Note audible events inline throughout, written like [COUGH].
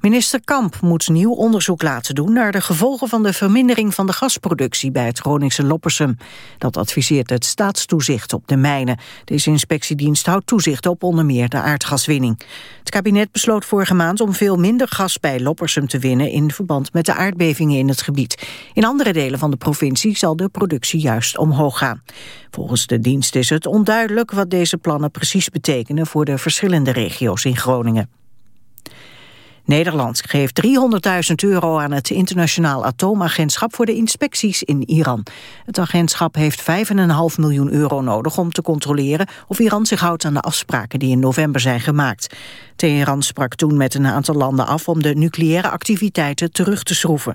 Minister Kamp moet nieuw onderzoek laten doen naar de gevolgen van de vermindering van de gasproductie bij het Groningse Loppersum. Dat adviseert het staatstoezicht op de mijnen. Deze inspectiedienst houdt toezicht op onder meer de aardgaswinning. Het kabinet besloot vorige maand om veel minder gas bij Loppersum te winnen in verband met de aardbevingen in het gebied. In andere delen van de provincie zal de productie juist omhoog gaan. Volgens de dienst is het onduidelijk wat deze plannen precies betekenen voor de verschillende regio's in Groningen. Nederland geeft 300.000 euro aan het internationaal atoomagentschap voor de inspecties in Iran. Het agentschap heeft 5,5 miljoen euro nodig om te controleren of Iran zich houdt aan de afspraken die in november zijn gemaakt. Teheran sprak toen met een aantal landen af om de nucleaire activiteiten terug te schroeven.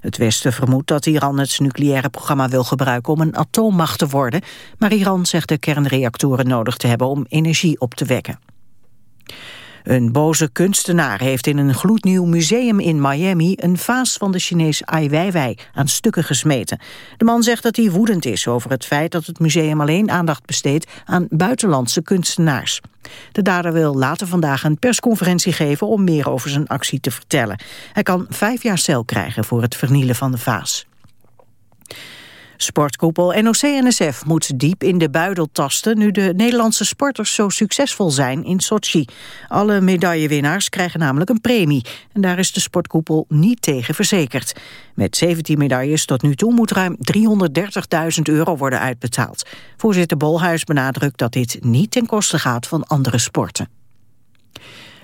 Het Westen vermoedt dat Iran het nucleaire programma wil gebruiken om een atoommacht te worden, maar Iran zegt de kernreactoren nodig te hebben om energie op te wekken. Een boze kunstenaar heeft in een gloednieuw museum in Miami... een vaas van de Chinees Ai Weiwei aan stukken gesmeten. De man zegt dat hij woedend is over het feit dat het museum alleen aandacht besteedt... aan buitenlandse kunstenaars. De dader wil later vandaag een persconferentie geven... om meer over zijn actie te vertellen. Hij kan vijf jaar cel krijgen voor het vernielen van de vaas. Sportkoepel NOC-NSF moet diep in de buidel tasten... nu de Nederlandse sporters zo succesvol zijn in Sochi. Alle medaillewinnaars krijgen namelijk een premie. En daar is de sportkoepel niet tegen verzekerd. Met 17 medailles tot nu toe moet ruim 330.000 euro worden uitbetaald. Voorzitter Bolhuis benadrukt dat dit niet ten koste gaat van andere sporten.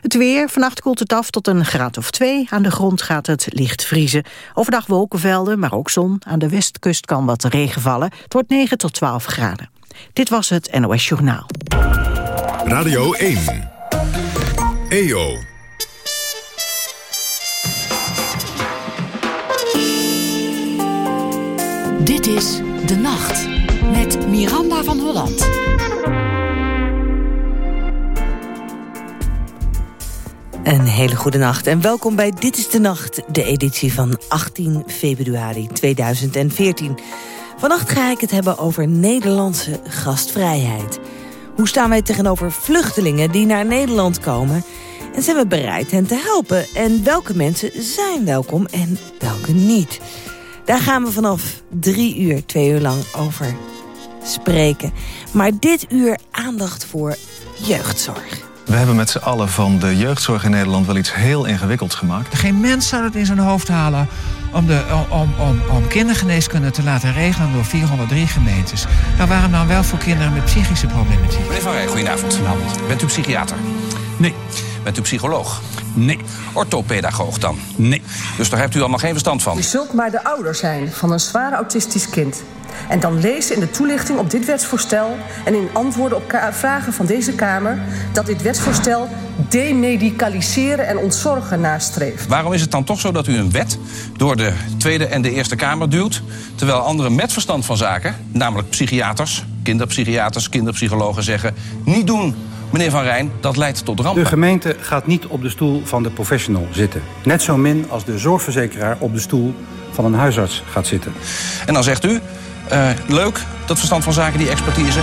Het weer, vannacht koelt het af tot een graad of twee. Aan de grond gaat het licht vriezen. Overdag wolkenvelden, maar ook zon. Aan de westkust kan wat regen vallen. Het wordt 9 tot 12 graden. Dit was het NOS Journaal. Radio 1. EO. Dit is De Nacht met Miranda van Holland. Een hele goede nacht en welkom bij Dit is de Nacht, de editie van 18 februari 2014. Vannacht ga ik het hebben over Nederlandse gastvrijheid. Hoe staan wij tegenover vluchtelingen die naar Nederland komen? En zijn we bereid hen te helpen? En welke mensen zijn welkom en welke niet? Daar gaan we vanaf drie uur, twee uur lang over spreken. Maar dit uur aandacht voor jeugdzorg. We hebben met z'n allen van de jeugdzorg in Nederland wel iets heel ingewikkelds gemaakt. Geen mens zou het in zijn hoofd halen om, de, om, om, om kindergeneeskunde te laten regelen door 403 gemeentes. Nou, waarom dan wel voor kinderen met psychische problematiek? Meneer Van Rij, goedenavond. Bent u psychiater? Nee. Bent u psycholoog? Nee. Orthopedagoog dan? Nee. Dus daar hebt u allemaal geen verstand van? U zult maar de ouder zijn van een zwaar autistisch kind. En dan lezen in de toelichting op dit wetsvoorstel en in antwoorden op vragen van deze Kamer dat dit wetsvoorstel demedicaliseren en ontzorgen nastreeft. Waarom is het dan toch zo dat u een wet door de Tweede en de Eerste Kamer duwt, terwijl anderen met verstand van zaken, namelijk psychiaters, kinderpsychiaters, kinderpsychologen zeggen: niet doen. Meneer Van Rijn, dat leidt tot rampen. De gemeente gaat niet op de stoel van de professional zitten. Net zo min als de zorgverzekeraar op de stoel van een huisarts gaat zitten. En dan zegt u, uh, leuk, dat verstand van zaken, die expertise.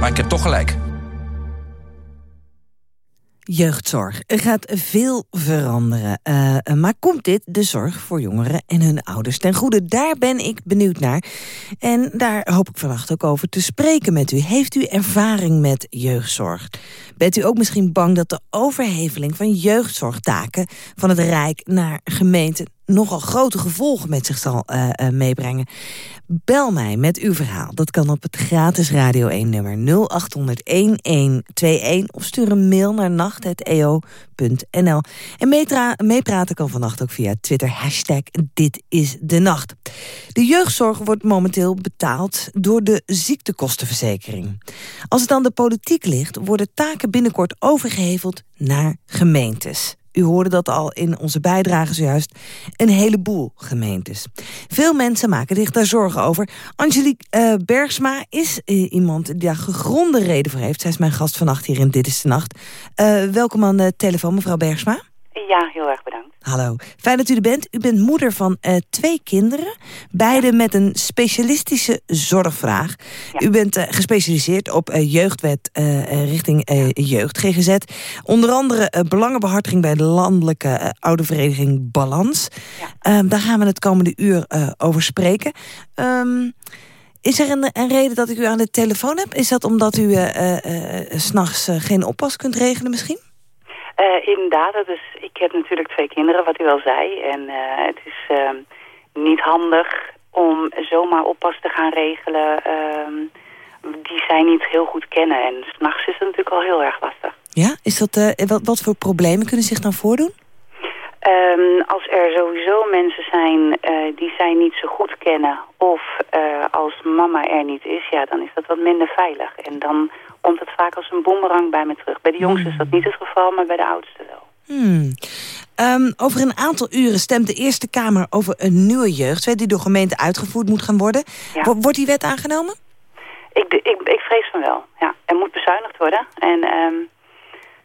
Maar ik heb toch gelijk. Jeugdzorg. Gaat veel veranderen. Uh, maar komt dit de zorg voor jongeren en hun ouders ten goede? Daar ben ik benieuwd naar. En daar hoop ik vannacht ook over te spreken met u. Heeft u ervaring met jeugdzorg? Bent u ook misschien bang dat de overheveling van jeugdzorgtaken... van het Rijk naar gemeenten nogal grote gevolgen met zich zal uh, uh, meebrengen. Bel mij met uw verhaal. Dat kan op het gratis Radio 1 nummer 0800-1121... of stuur een mail naar nacht.eo.nl. En meepraten kan vannacht ook via Twitter. Hashtag Dit is de Nacht. De jeugdzorg wordt momenteel betaald door de ziektekostenverzekering. Als het aan de politiek ligt, worden taken binnenkort overgeheveld naar gemeentes. U hoorde dat al in onze bijdrage zojuist. Een heleboel gemeentes. Veel mensen maken zich daar zorgen over. Angelique uh, Bergsma is uh, iemand die daar gegronde reden voor heeft. Zij is mijn gast vannacht hier in Dit is de Nacht. Uh, welkom aan de telefoon, mevrouw Bergsma. Ja, heel erg bedankt. Hallo, fijn dat u er bent. U bent moeder van uh, twee kinderen, beide met een specialistische zorgvraag. U bent uh, gespecialiseerd op uh, jeugdwet richting jeugd, GGZ. Onder andere belangenbehartiging bij de landelijke oude vereniging Balans. Ja. daar gaan we het komende uur over spreken. Um, is er een, een, reden dat ik u aan de telefoon heb? Is dat omdat u s s'nachts geen oppas kunt regelen misschien? Uh, inderdaad, dus ik heb natuurlijk twee kinderen, wat u al zei. En uh, het is uh, niet handig om zomaar oppas te gaan regelen ehm, die zij niet heel goed kennen. En s'nachts is het natuurlijk al heel erg lastig. Ja, is dat, eh, wat, wat voor problemen kunnen zich dan voordoen? Um, als er sowieso mensen zijn die zij niet zo goed kennen... of als mama er niet is, ja, dan is dat wat minder veilig. En dan komt het vaak als een boemerang bij me terug. Bij de jongste is dat niet het geval, maar bij de oudste wel. Hmm. Um, over een aantal uren stemt de Eerste Kamer over een nieuwe jeugdwet... die door gemeente uitgevoerd moet gaan worden. Wordt die wet aangenomen? Ik, ik, ik vrees van wel, ja. Er moet bezuinigd worden. En um,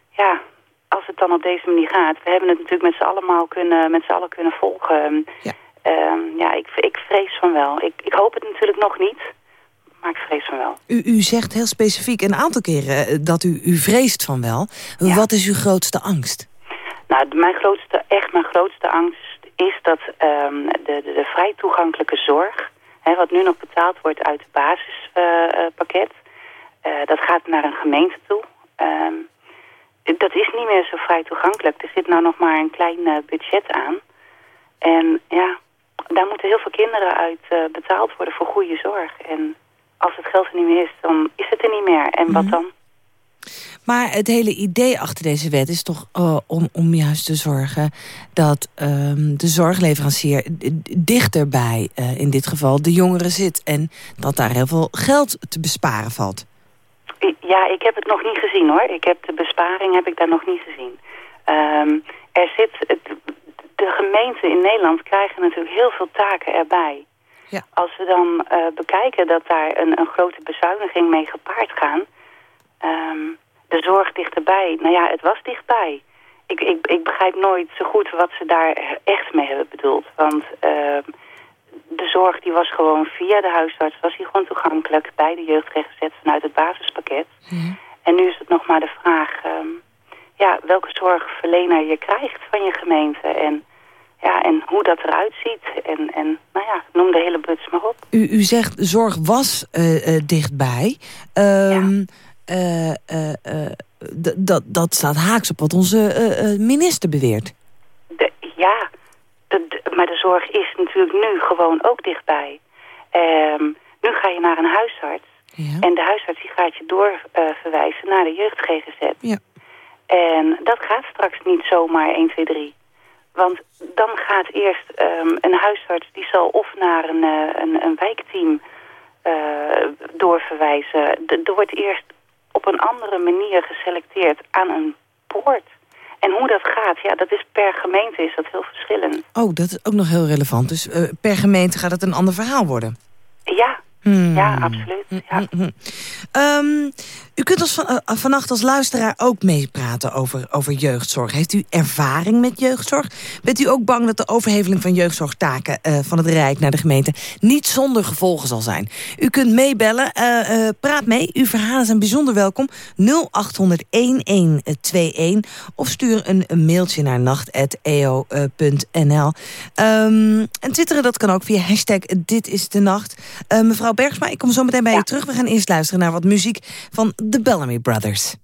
ja, als het dan op deze manier gaat... we hebben het natuurlijk met z'n allemaal kunnen, met z'n allen kunnen volgen. Ja, um, ja ik, ik vrees van wel. Ik, ik hoop het natuurlijk nog niet maar ik vrees van wel. U, u zegt heel specifiek een aantal keren eh, dat u, u vreest van wel. Wat is uw grootste angst? Nou, mijn grootste, echt mijn grootste angst is dat um, de, de, de, vrij toegankelijke zorg... Hè, wat nu nog betaald wordt uit het basispakket... Uh, uh, dat gaat naar een gemeente toe. Um, dat is niet meer zo vrij toegankelijk. Er zit nou nog maar een klein uh, budget aan. En ja, daar moeten heel veel kinderen uit betaald worden voor goede zorg. En als het geld er niet meer is, dan is het er niet meer. En wat mhm. dan? Maar het hele idee achter deze wet is toch uh, om, om juist te zorgen... dat um, de zorgleverancier dichterbij, uh, in dit geval, de jongeren zit... en dat daar heel veel geld te besparen valt. Ja, ik heb het nog niet gezien hoor. Ik heb de besparing heb ik daar nog niet gezien. Um, er zit, de gemeenten in Nederland krijgen natuurlijk heel veel taken erbij. Ja. Als we dan uh, bekijken dat daar een, een, grote bezuiniging mee gepaard gaan... Um, de zorg dichterbij, nou ja, het was dichtbij. Ik, ik, ik begrijp nooit zo goed wat ze daar echt mee hebben bedoeld. Want uh, de zorg die was gewoon via de huisarts, was die gewoon toegankelijk bij de jeugdrecht vanuit het basispakket. En nu is het nog maar de vraag, um, ja, welke zorgverlener je krijgt van je gemeente. En ja, en hoe dat eruit ziet. En, en noem de hele buts maar op. U, u zegt zorg was uh, uh, dichtbij. Um, ja. uh, dat, dat staat haaks op wat onze minister beweert. De, ja, de, maar de zorg is natuurlijk nu gewoon ook dichtbij. Um, nu ga je naar een huisarts. Ja. En de huisarts die gaat je doorverwijzen naar de jeugd-GGZ. Ja. En dat gaat straks niet zomaar 1, 2, 3. Want dan gaat eerst um, een huisarts, die zal of naar een, uh, een, een, wijkteam uh, doorverwijzen. Er wordt eerst op een andere manier geselecteerd aan een poort. En hoe dat gaat, ja, dat is per gemeente is dat heel verschillend. Oh, dat is ook nog heel relevant. Dus uh, per gemeente gaat het een ander verhaal worden? Ja, Hmm. Ja, absoluut. Ja. Um, u kunt ons van, uh, vannacht als luisteraar ook meepraten over, over jeugdzorg. Heeft u ervaring met jeugdzorg? Bent u ook bang dat de overheveling van jeugdzorgtaken uh, van het Rijk naar de gemeente niet zonder gevolgen zal zijn? U kunt meebellen, uh, praat mee. Uw verhalen zijn bijzonder welkom. 0800-1121 of stuur een, een mailtje naar nacht.eo.nl. Um, en twitteren dat kan ook via hashtag Dit is de Nacht. mevrouw Bergsma, ik kom zo meteen bij je terug. We gaan eerst luisteren naar wat muziek van de Bellamy Brothers.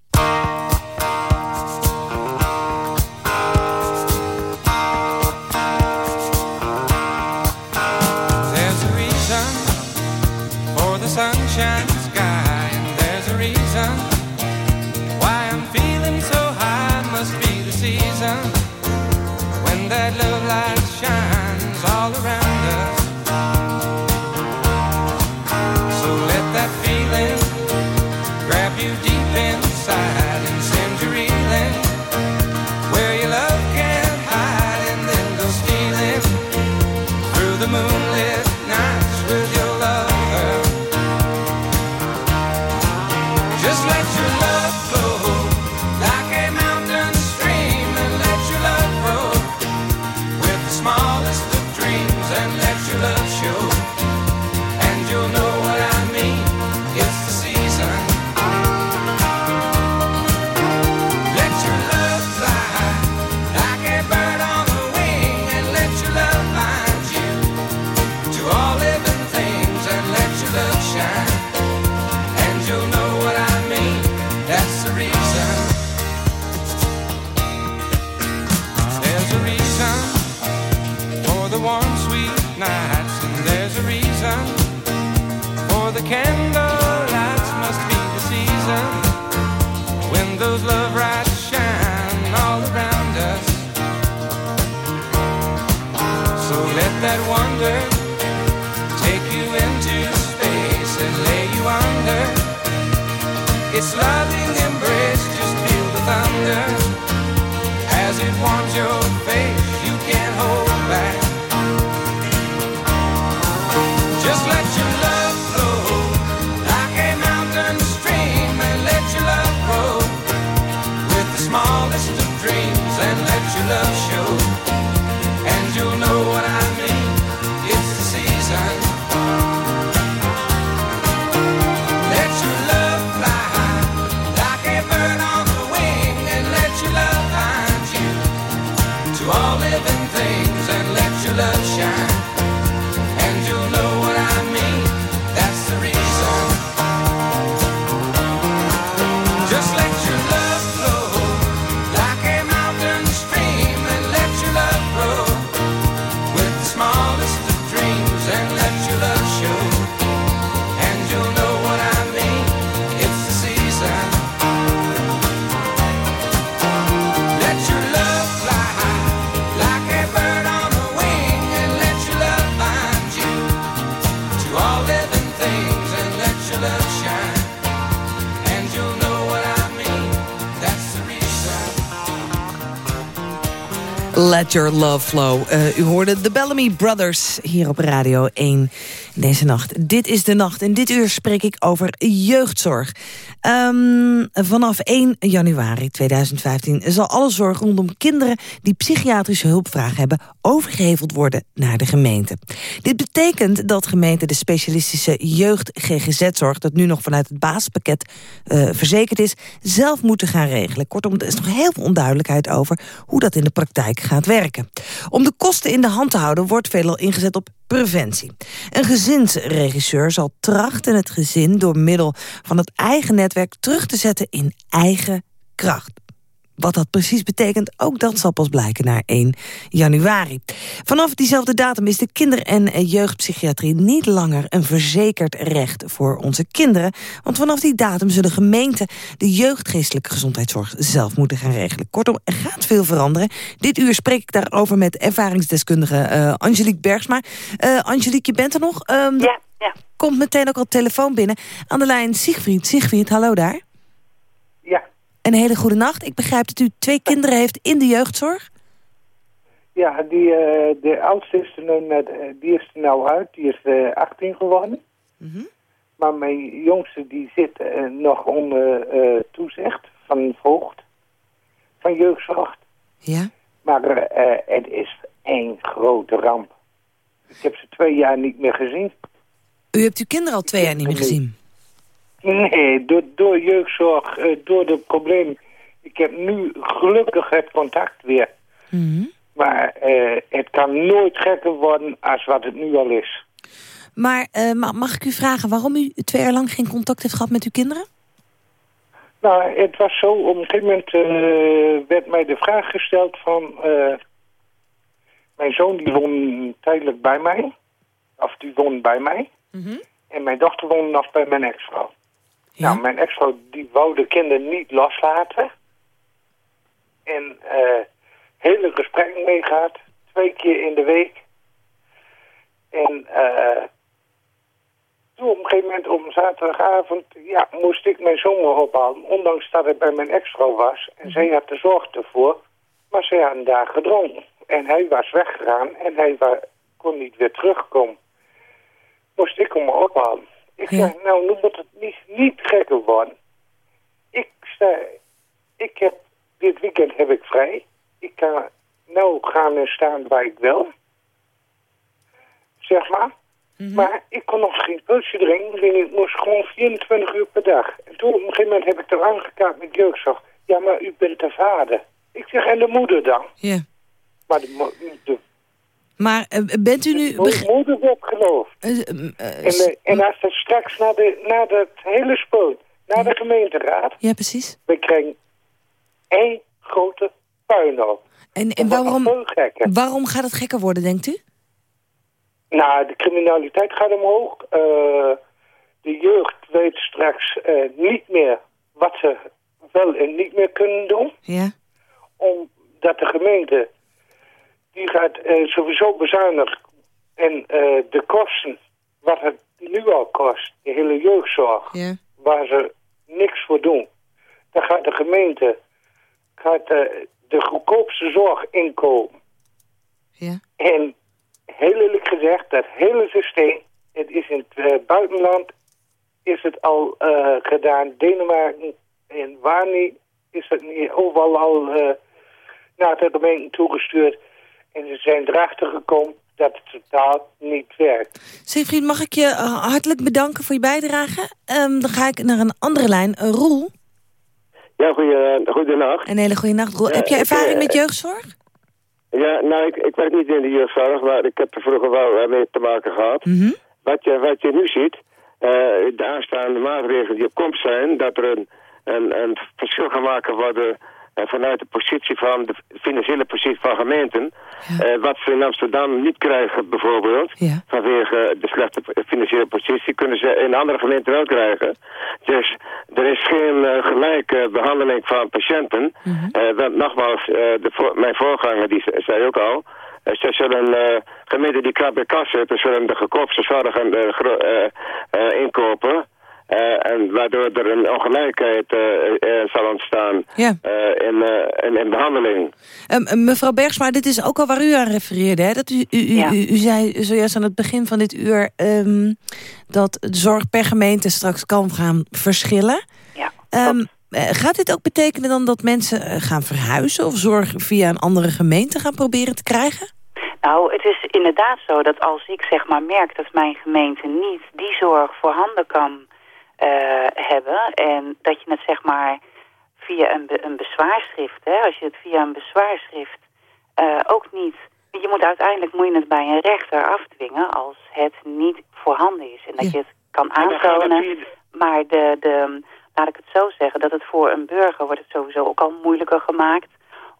Let Your Love Flow. Eh, u hoorde de Bellamy Brothers hier op Radio 1 deze nacht. Dit is de nacht en dit uur spreek ik over jeugdzorg. Ehm, vanaf 1 januari 2015 zal alle zorg rondom kinderen... die psychiatrische hulpvraag hebben, overgeheveld worden naar de gemeente. Dit betekent dat gemeenten de specialistische jeugd-GGZ-zorg... dat nu nog vanuit het basispakket eh, verzekerd is, zelf moeten gaan regelen. Kortom, er is nog heel veel onduidelijkheid over hoe dat in de praktijk gaat werken. Om de kosten in de hand te houden wordt veelal ingezet op preventie. Een gezinsregisseur zal trachten het gezin door middel van het eigen netwerk terug te zetten in eigen kracht. Wat dat precies betekent, ook dat zal pas blijken na 1 januari. Vanaf diezelfde datum is de kinder- en jeugdpsychiatrie niet langer een verzekerd recht voor onze kinderen. Want vanaf die datum zullen gemeenten de jeugdgeestelijke gezondheidszorg zelf moeten gaan regelen. Kortom, er gaat veel veranderen. Dit uur spreek ik daarover met ervaringsdeskundige eh, Angelique Bergsma. Eh, Angelique, je bent er nog? Ehm, Ja, ja. Komt meteen ook al telefoon binnen. Aan de lijn Siegfried. Siegfried, hallo daar. Een hele goede nacht. Ik begrijp dat u twee kinderen heeft in de jeugdzorg. Ja, die, eh, de oudste is er nu eh, die is er nou uit. Die is eh 18 geworden. Maar mijn jongste die zit nog onder toezicht van voogd van jeugdzorg. Ja. Maar het is één grote ramp. Ik heb ze twee jaar niet meer gezien. U hebt uw kinderen al twee jaar niet meer gezien. Nee, door, door jeugdzorg, eh, door de probleem. Ik heb nu gelukkig het contact weer. Mhm. Maar eh, het kan nooit gekker worden als wat het nu al is. Maar eh, ma- mag ik u vragen waarom u twee jaar lang geen contact heeft gehad met uw kinderen? Nou, het was zo, op een gegeven moment werd mij de vraag gesteld van... mijn zoon die woont tijdelijk bij mij. Of die woont bij mij. En mijn dochter woont nog bij mijn ex-vrouw. Nou, mijn ex-vrouw die wou de kinderen niet loslaten. En eh hele gesprekken mee gehad. Twee keer in de week. En eh toen op een gegeven moment op een zaterdagavond... ja, moest ik mijn zoon ophalen. Ondanks dat het bij mijn ex-vrouw was. En zij had de zorg ervoor. Maar zij hadden daar gedronken. En hij was weggegaan. En hij kon niet weer terugkomen. Moest ik hem ophalen. Ik zeg, nou, nu moet het niet, niet gekker worden. Ik, sta, ik heb, dit weekend heb ik vrij. Ik kan nou gaan en staan waar ik wil. Zeg maar. Maar ik kon nog geen pulsje drinken. En ik moest gewoon 24 uur per dag. En toen op een gegeven moment heb ik er aangekaart met jeugdzorg. Ja, maar u bent de vader. Ik zeg, en de moeder dan? Ja. Maar de, de, Maar eh, bent u nu... beg- moeder werd geloofd. eh, eh, En, en als het straks naar, de, naar het hele spul, naar de gemeenteraad... Ja, precies. We krijgen één grote puinhoop. En, en Dat waarom, waarom gaat het gekker worden, denkt u? Nou, de criminaliteit gaat omhoog. De jeugd weet straks niet meer wat ze wel en niet meer kunnen doen. Ja. Omdat de gemeente, die gaat eh, sowieso bezuinigen. En eh, de kosten, wat het nu al kost, de hele jeugdzorg, waar ze niks voor doen. Dan gaat de gemeente gaat, eh, de goedkoopste zorg inkopen. Ja. En heel eerlijk gezegd, dat hele systeem, het is in het buitenland, is het al gedaan. Denemarken en waar niet, is het niet overal al naar de gemeente toegestuurd. En ze zijn erachter gekomen dat het totaal niet werkt. Siegfried, mag ik je eh, hartelijk bedanken voor je bijdrage? Ehm, dan ga ik naar een andere lijn. Eh, Roel, Ja, goeie, goedenacht. een hele goede nacht. Roel, Ja, heb je ik, ervaring eh, met jeugdzorg? Ja, nou, ik, ik werk niet in de jeugdzorg, maar ik heb er vroeger wel eh, mee te maken gehad. Mhm. Wat, je, wat je nu ziet, eh, de aanstaande maatregelen die op komst zijn, dat er een, een, een verschil gaan maken worden eh, vanuit de positie van de financiële positie van gemeenten. Eh, wat ze in Amsterdam niet krijgen bijvoorbeeld, vanwege de slechte financiële positie, kunnen ze in andere gemeenten wel krijgen. Dus er is geen eh, gelijke behandeling van patiënten. Eh, want nogmaals, de mijn voorganger die ze- zei ook al, ze zullen eh, gemeenten die krap bij kas zitten, zullen de goedkoopste zorg eh, eh, inkopen. Eh, en waardoor er een ongelijkheid eh, eh, zal ontstaan Ja. eh, in, eh, in, in behandeling. Ehm, eh, mevrouw Bergsma, dit is ook al waar u aan refereerde. Hè? Dat u, u, u, u, u zei zojuist aan het begin van dit uur... ehm, dat de zorg per gemeente straks kan gaan verschillen. Ja, Ehm, eh, gaat dit ook betekenen dan dat mensen gaan verhuizen... of zorg via een andere gemeente gaan proberen te krijgen? Nou, het is inderdaad zo dat als ik zeg maar merk dat mijn gemeente niet die zorg voorhanden kan hebben... en dat je het zeg maar via een, be- een bezwaarschrift, hè, als je het via een bezwaarschrift eh, ook niet... Je moet uiteindelijk moet je het bij een rechter afdwingen als het niet voorhanden is. En dat je het kan aantonen. Maar de, de, laat ik het zo zeggen, dat het voor een burger wordt het sowieso ook al moeilijker gemaakt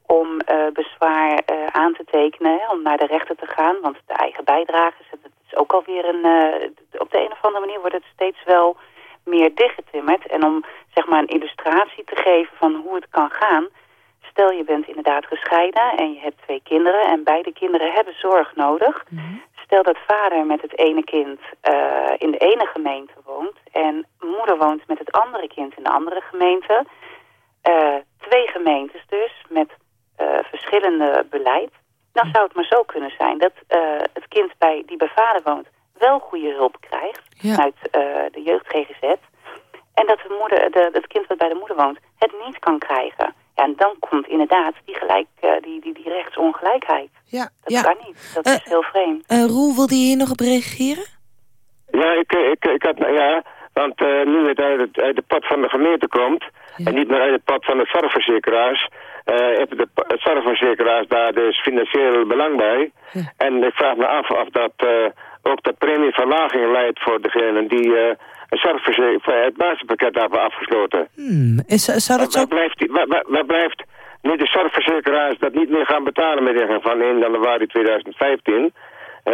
om eh, bezwaar eh, aan te tekenen, hè, om naar de rechter te gaan. Want de eigen bijdragers, dat is ook alweer een... eh, op de een of andere manier wordt het steeds wel meer dichtgetimmerd. En om zeg maar een illustratie te geven van hoe het kan gaan... Stel je bent inderdaad gescheiden en je hebt twee kinderen... en beide kinderen hebben zorg nodig. Stel dat vader met het ene kind eh, in de ene gemeente woont... en moeder woont met het andere kind in de andere gemeente... Eh, twee gemeentes dus, met eh, verschillende beleid. Dan zou het maar zo kunnen zijn dat het kind bij, die bij vader woont wel goede hulp krijgt vanuit eh, de jeugd GGZ. En dat de moeder, de, het kind wat bij de moeder woont het niet kan krijgen. Ja, en dan komt inderdaad die, gelijk, eh, die, die, die rechtsongelijkheid. Ja, Dat ja. kan niet. Dat is heel vreemd. Eh, Roel, wilde je hier nog op reageren? Ja, ik, ik, ik had, ja, want eh, nu het uit, het uit de pad van de gemeente komt, en niet meer uit het pad van de zorgverzekeraars, eh hebben de zorgverzekeraars daar dus financieel belang bij. En ik vraag me af of dat eh, ook de premieverlaging leidt voor degenen die eh een zorgverzekering, het basispakket hebben afgesloten. Hmm, is, zou dat zo... Waar blijft, die- waar, waar- waar blijft nu de zorgverzekeraars dat niet meer gaan betalen met ingang van 1 januari 2015? eh,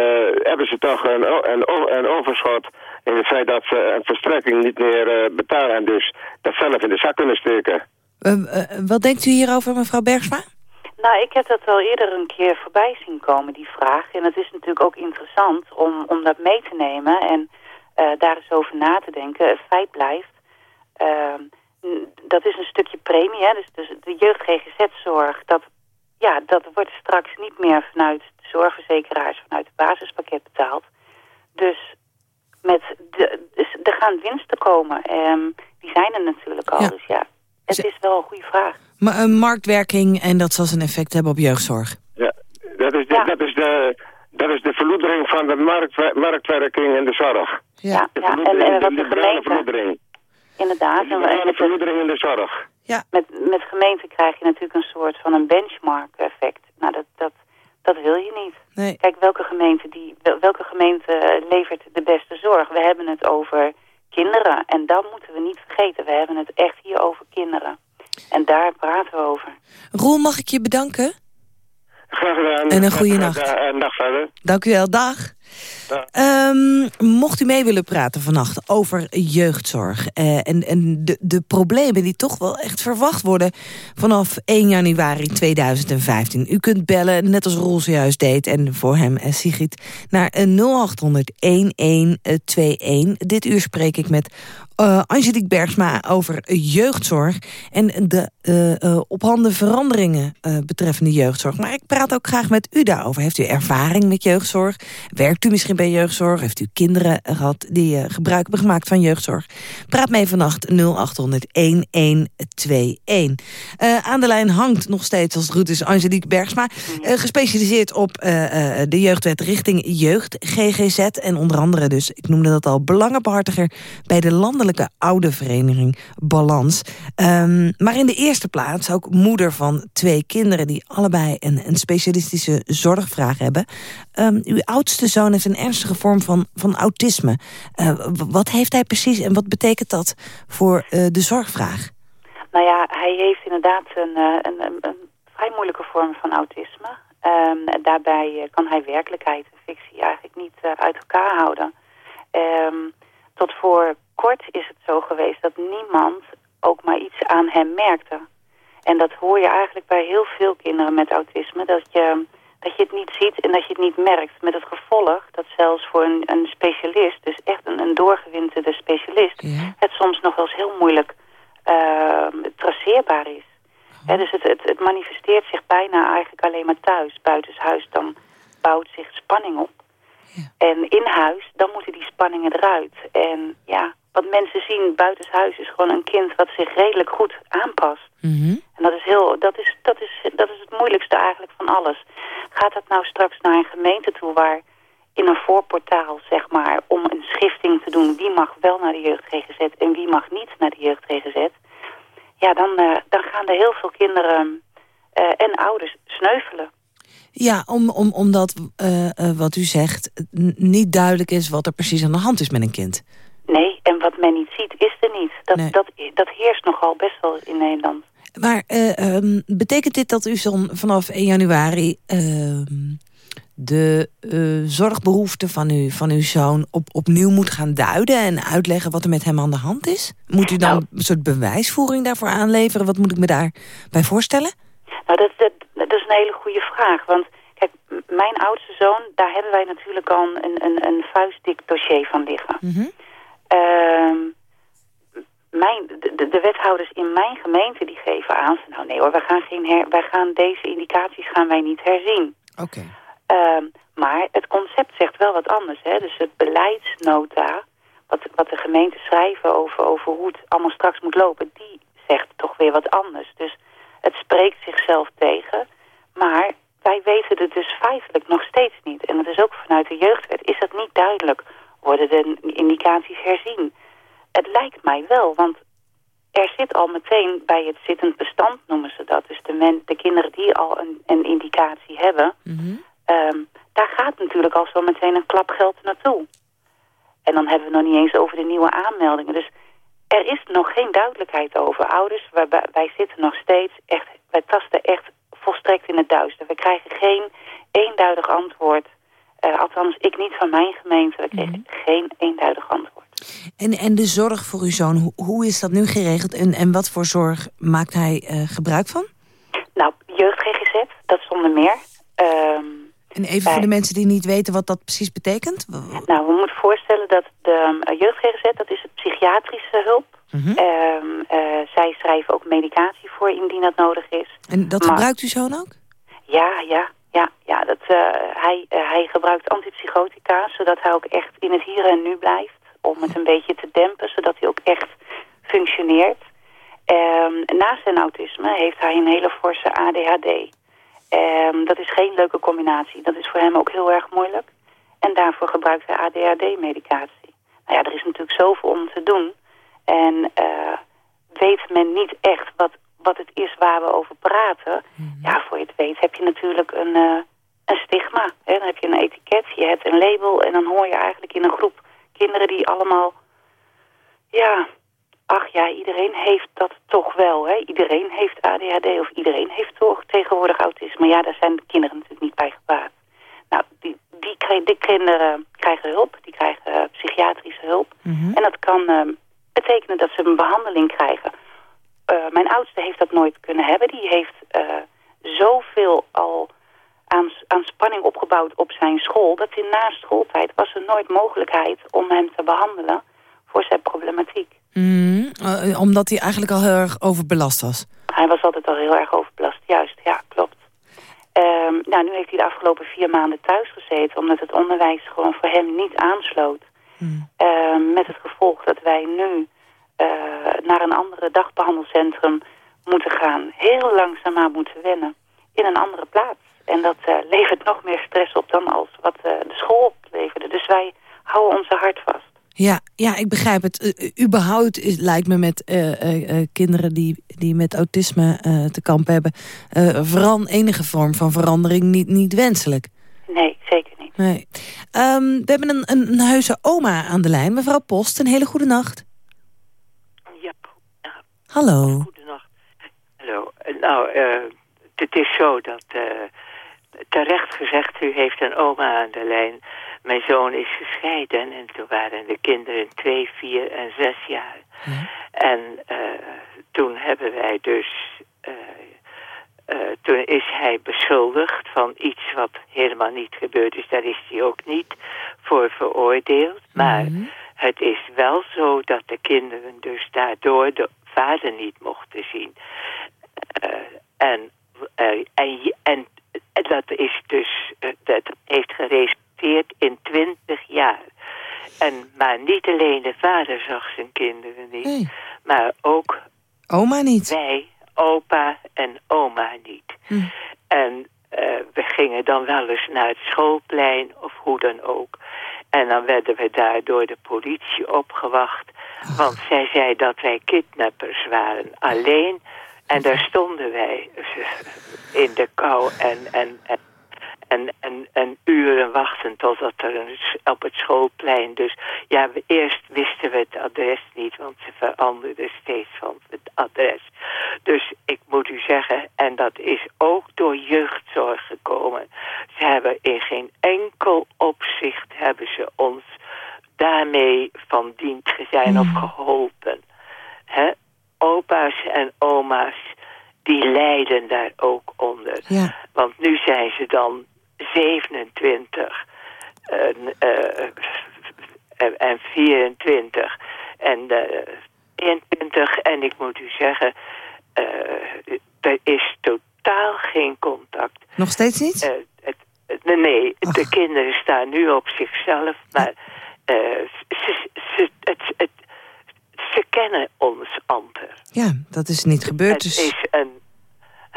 hebben ze toch een, een, een overschot in het feit dat ze een verstrekking niet meer eh, betalen en dus dat zelf in de zak kunnen steken. Eh, eh, wat denkt u hierover, mevrouw Bergsma? Nou, ik heb dat al eerder een keer voorbij zien komen, die vraag. En het is natuurlijk ook interessant om, om dat mee te nemen en eh, daar eens over na te denken. Het feit blijft, ehm, dat is een stukje premie. Hè? Dus, dus de jeugd GGZ-zorg, dat, ja, dat wordt straks niet meer vanuit de zorgverzekeraars, vanuit het basispakket betaald. Dus, met de, dus er gaan winsten komen. Ehm, die zijn er natuurlijk al. Ja. Dus ja, het is wel een goede vraag. Maar een marktwerking en dat zal zijn effect hebben op jeugdzorg. Ja, dat is de, dat is de, dat is de verloedering van de marktwer- marktwerking in de zorg. Ja, De ja. En, en wat de de gemeente... verloedering. Inderdaad. De En, en verloedering in de zorg. met, met gemeenten krijg je natuurlijk een soort van een benchmark effect. Nou, dat, dat, dat wil je niet. Nee. Kijk, welke gemeente, die, wel- welke gemeente eh, levert de beste zorg? We hebben het over kinderen. En dat moeten we niet vergeten. We hebben het echt hier over kinderen. En daar praten we over. Roel, mag ik je bedanken? Graag gedaan. En een goede nacht. Eh, En dag verder. Dank u wel, dag. Ehm, mocht u mee willen praten vannacht over jeugdzorg... eh, en, en de, de problemen die toch wel echt verwacht worden... vanaf 1 januari 2015. U kunt bellen, net als Roel zojuist deed... en voor hem en Sigrid, naar eh, 0800-1121. Dit uur spreek ik met eh, Angelique Bergsma over jeugdzorg... en de uh, uh, op handen veranderingen betreffende jeugdzorg. Maar ik praat ook graag met u daarover. Heeft u ervaring met jeugdzorg? Werkt u misschien bij jeugdzorg? Heeft u kinderen gehad die gebruik hebben gemaakt van jeugdzorg? Praat mee vannacht 0800-1121. aan de lijn hangt nog steeds, als het goed is, Angelique Bergsma... gespecialiseerd op de jeugdwet richting jeugd, GGZ... en onder andere dus, ik noemde dat al, belangenbehartiger... bij de landelijke oude vereniging Balans. Um, maar in de eerste plaats ook moeder van twee kinderen... die allebei een, een specialistische zorgvraag hebben. Um, uw oudste zoon heeft een ernstige vorm van, van autisme. Uh, wat heeft hij precies en wat betekent dat voor uh, de zorgvraag? Nou ja, hij heeft inderdaad een, uh, een, een, vrij moeilijke vorm van autisme. Um, daarbij kan hij werkelijkheid en fictie eigenlijk niet uit elkaar houden. Um, tot voor kort is het zo geweest dat niemand ook maar iets aan hem merkte. En dat hoor je eigenlijk bij heel veel kinderen met autisme. Dat je, dat je het niet ziet en dat je het niet merkt. Met het gevolg dat zelfs voor een, een specialist, dus echt een, een doorgewinterde specialist... het soms nog wel eens heel moeilijk uh, traceerbaar is. dus het, het, het manifesteert zich bijna eigenlijk alleen maar thuis. Buitenshuis dan bouwt zich spanning op. En in huis, dan moeten die spanningen eruit. En ja, wat mensen zien buitenshuis is gewoon een kind wat zich redelijk goed aanpast. Mhm. En dat is, heel, dat, is, dat, is, dat is het moeilijkste eigenlijk van alles. Gaat dat nou straks naar een gemeente toe waar in een voorportaal, zeg maar, om een schifting te doen... wie mag wel naar de jeugd GGZ en wie mag niet naar de jeugd GGZ... ja, dan, uh, dan gaan er heel veel kinderen uh, en ouders sneuvelen. Ja, om, om, omdat uh, wat u zegt niet duidelijk is wat er precies aan de hand is met een kind. Nee, en wat men niet ziet is er niet. Dat, Nee. dat, dat heerst nogal best wel in Nederland. Maar eh, ehm, betekent dit dat u zo'n vanaf 1 januari ehm, de eh, zorgbehoeften van, u, van uw zoon op, opnieuw moet gaan duiden en uitleggen wat er met hem aan de hand is? Moet u dan Nou. een soort bewijsvoering daarvoor aanleveren? Wat moet ik me daarbij voorstellen? Nou, dat, dat, dat is een hele goede vraag. Want kijk, mijn oudste zoon, daar hebben wij natuurlijk al een, een, een vuistdik dossier van liggen. Ehm, mijn, de, de- de wethouders in mijn gemeente die geven aan... nou nee hoor, wij gaan, geen her, wij gaan deze indicaties gaan wij niet herzien. Oké. Ehm, maar het concept zegt wel wat anders. Hè? Dus het beleidsnota, wat, wat de gemeenten schrijven over, over hoe het allemaal straks moet lopen... die zegt toch weer wat anders. Dus het spreekt zichzelf tegen. Maar wij weten het dus feitelijk nog steeds niet. En dat is ook vanuit de jeugdwet. Is dat niet duidelijk? Worden de indicaties herzien? Het lijkt mij wel, want er zit al meteen bij het zittend bestand, noemen ze dat. Dus de, men, de kinderen die al een, een indicatie hebben... ehm, daar gaat natuurlijk al zo meteen een klap geld naartoe. En dan hebben we nog niet eens over de nieuwe aanmeldingen. Dus er is nog geen duidelijkheid over. Ouders, wij- wij zitten nog steeds echt... Wij tasten echt volstrekt in het duister. We krijgen geen eenduidig antwoord. Eh, althans, ik niet van mijn gemeente. We kregen geen eenduidig antwoord. En, en de zorg voor uw zoon, hoe, hoe is dat nu geregeld en, en wat voor zorg maakt hij eh, gebruik van? Nou, jeugd GGZ, dat zonder meer. Ehm, En even voor de mensen die niet weten wat dat precies betekent. Nou, we moeten voorstellen dat de uh, jeugd GGZ, dat is het psychiatrische hulp. Mhm. Ehm, eh, zij schrijven ook medicatie voor indien dat nodig is. En dat Maar- gebruikt uw zoon ook? Ja, ja, ja, ja. Dat, eh, hij, eh, hij gebruikt antipsychotica, zodat hij ook echt in het hier en nu blijft. Om het een beetje te dempen, zodat hij ook echt functioneert. Ehm, naast zijn autisme heeft hij een hele forse ADHD. Ehm, dat is geen leuke combinatie. Dat is voor hem ook heel erg moeilijk. En daarvoor gebruikt hij ADHD-medicatie. Nou ja, er is natuurlijk zoveel om te doen. En eh, weet men niet echt wat, wat het is waar we over praten... ja, voor je het weet heb je natuurlijk een, eh, een stigma. Hè? Dan heb je een etiket, je hebt een label... en dan hoor je eigenlijk in een groep kinderen die allemaal... ja, ach ja, iedereen heeft dat toch wel. Hè? Iedereen heeft ADHD of iedereen heeft toch tegenwoordig autisme. Ja, daar zijn de kinderen natuurlijk niet bij gebaat. Nou, die, die, die kinderen krijgen hulp, die krijgen eh, psychiatrische hulp. En dat kan eh, betekenen dat ze een behandeling krijgen. Eh, mijn oudste heeft dat nooit kunnen hebben. Die heeft eh, zoveel al aan, aan spanning opgebouwd op zijn school... dat in na schooltijd was er nooit mogelijkheid om hem te behandelen voor zijn problematiek. Mm, eh, omdat hij eigenlijk al heel erg overbelast was. Hij was altijd al heel erg overbelast, juist, ja, klopt. Ehm, nou, nu heeft hij de afgelopen vier maanden thuis gezeten... omdat het onderwijs gewoon voor hem niet aansloot. Ehm, met het gevolg dat wij nu naar een andere dagbehandelcentrum moeten gaan. Heel langzaamaan moeten wennen in een andere plaats. En dat eh, [LAUGHS] levert nog meer stress op dan als wat eh, de school opleverde. Dus wij houden onze hart vast. Ja, ja, ik begrijp het. Uh, überhaupt is, lijkt me met uh, uh, kinderen die, die met autisme te kampen hebben... vooral enige vorm van verandering niet, niet wenselijk. Nee, zeker niet. Nee. Um, we hebben een, een, een heuse oma aan de lijn. Mevrouw Post, een hele goede nacht. Hallo. Goedenacht. Hallo. Nou, het is zo dat terecht gezegd, u heeft een oma aan de lijn. Mijn zoon is gescheiden en toen waren de kinderen twee, vier en zes jaar. Ja. En uh, toen hebben wij dus... Uh, uh, toen is hij beschuldigd van iets wat helemaal niet gebeurd is. Daar is hij ook niet voor veroordeeld. Maar Mhm. het is wel zo dat de kinderen dus daardoor de vader niet mochten zien. en, en, en en dat is dus, uh, dat heeft geresulteerd in twintig jaar. En, maar niet alleen de vader zag zijn kinderen niet, Nee. maar ook Oma niet. wij, opa en oma niet. Hm. En we gingen dan wel eens naar het schoolplein of hoe dan ook. En dan werden we daar door de politie opgewacht. Want zij zei dat wij kidnappers waren. Alleen en daar stonden wij in de kou en, en, en, en, en, en uren wachten totdat er een, op het schoolplein. Dus ja, we, eerst wisten we het adres niet, want ze veranderden steeds van het adres. Dus ik moet u zeggen, en dat is ook door jeugdzorg gekomen. Ze hebben in geen enkel opzicht hebben ze ons daarmee van dienst zijn of geholpen. Hè? opa's en oma's, die lijden daar ook onder. Ja. Want nu zijn ze dan 27 en, uh, en 24 en uh, 21. En ik moet u zeggen, uh, er is totaal geen contact. Nog steeds niet? Het, nee, de kinderen staan nu op zichzelf, maar ze, ze, het, het, ze kennen ons amper. Ja, dat is niet gebeurd. Het, dus... is, een,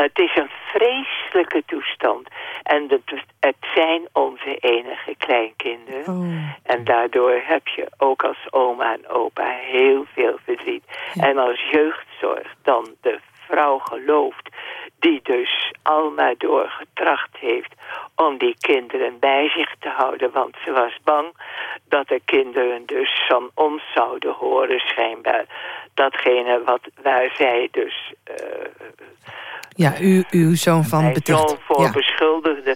het is een vreselijke toestand. En het, het zijn onze enige kleinkinderen. Oh. En daardoor heb je ook als oma en opa heel veel verdriet. Ja. En als jeugdzorg dan de vrouw gelooft... die dus al maar doorgetracht heeft om die kinderen bij zich te houden. Want ze was bang dat de kinderen dus van ons zouden horen schijnbaar. Datgene wat, waar zij dus... Uh, ja, u, uw zoon van beticht. zoon voor ja. beschuldigde.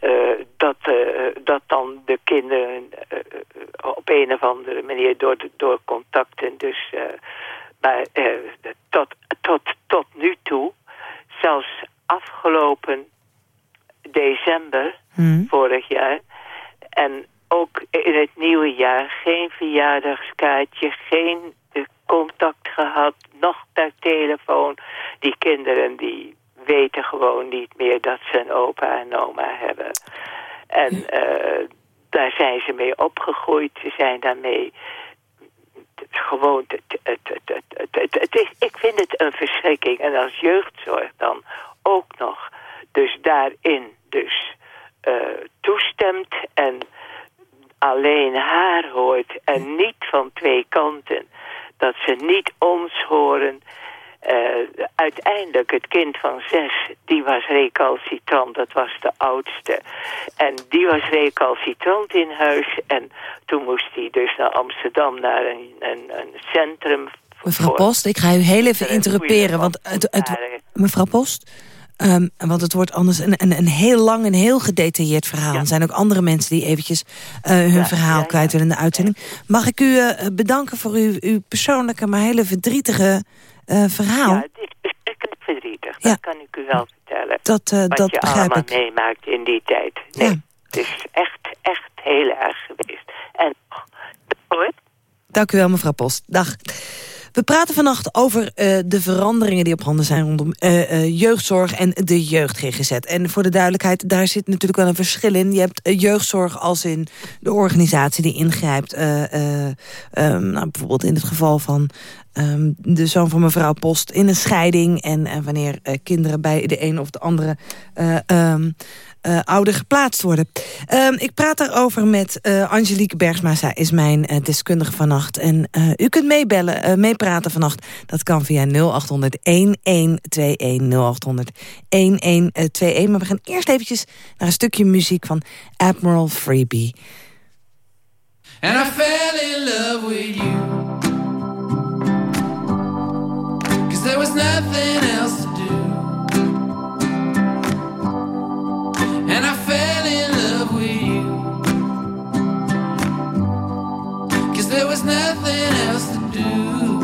Uh, dat, uh, dat dan de kinderen op een of andere manier door, door contacten dus... maar tot, tot, tot nu toe, zelfs afgelopen december hmm. vorig jaar... en ook in het nieuwe jaar geen verjaardagskaartje, geen contact gehad, nog per telefoon. Die kinderen die weten gewoon niet meer dat ze een opa en oma hebben. En uh, daar zijn ze mee opgegroeid, ze zijn daarmee gewoon, het, het, het, het, het is, ik vind het een verschrikking. En als jeugdzorg dan ook nog, dus daarin dus uh, toestemt en alleen haar hoort en niet van twee kanten. Dat ze niet ons horen. Uh, uiteindelijk het kind van zes, die was recalcitrant, dat was de oudste. En die was recalcitrant in huis en toen moest hij dus naar Amsterdam, naar een, een, een centrum. Mevrouw Post, ik ga u heel even interrumperen, want het, het, mevrouw Post... Um, want het wordt anders een, een, een heel lang en heel gedetailleerd verhaal. Ja. Er zijn ook andere mensen die eventjes uh, hun ja, verhaal ja, kwijt willen in de uitzending. Mag ik u uh, bedanken voor uw, uw persoonlijke, maar hele verdrietige uh, verhaal? Ja, het is verschrikkelijk verdrietig. Dat kan ik u wel vertellen. Dat, Wat dat je begrijp allemaal ik. meemaakt in die tijd. Nee, het is echt, echt heel erg geweest. En, hoor, Dank u wel, mevrouw Post. Dag. We praten vannacht over uh, de veranderingen die op handen zijn rondom uh, uh, jeugdzorg en de jeugd GGZ. En voor de duidelijkheid, daar zit natuurlijk wel een verschil in. Je hebt jeugdzorg als in de organisatie die ingrijpt. Um, nou, bijvoorbeeld in het geval van um, de zoon van mevrouw Post in een scheiding. En, wanneer kinderen bij de een of de andere um, uh, ouder geplaatst worden. Uh, ik praat daarover met uh, Angelique Bergsma. Zij is mijn uh, deskundige vannacht. En u kunt meebellen, meepraten vannacht. Dat kan via 0800-1121. 0800-1121. Maar we gaan eerst eventjes naar een stukje muziek van Admiral Freebie. And I fell in love with you Cause there was nothing else was nothing else to do,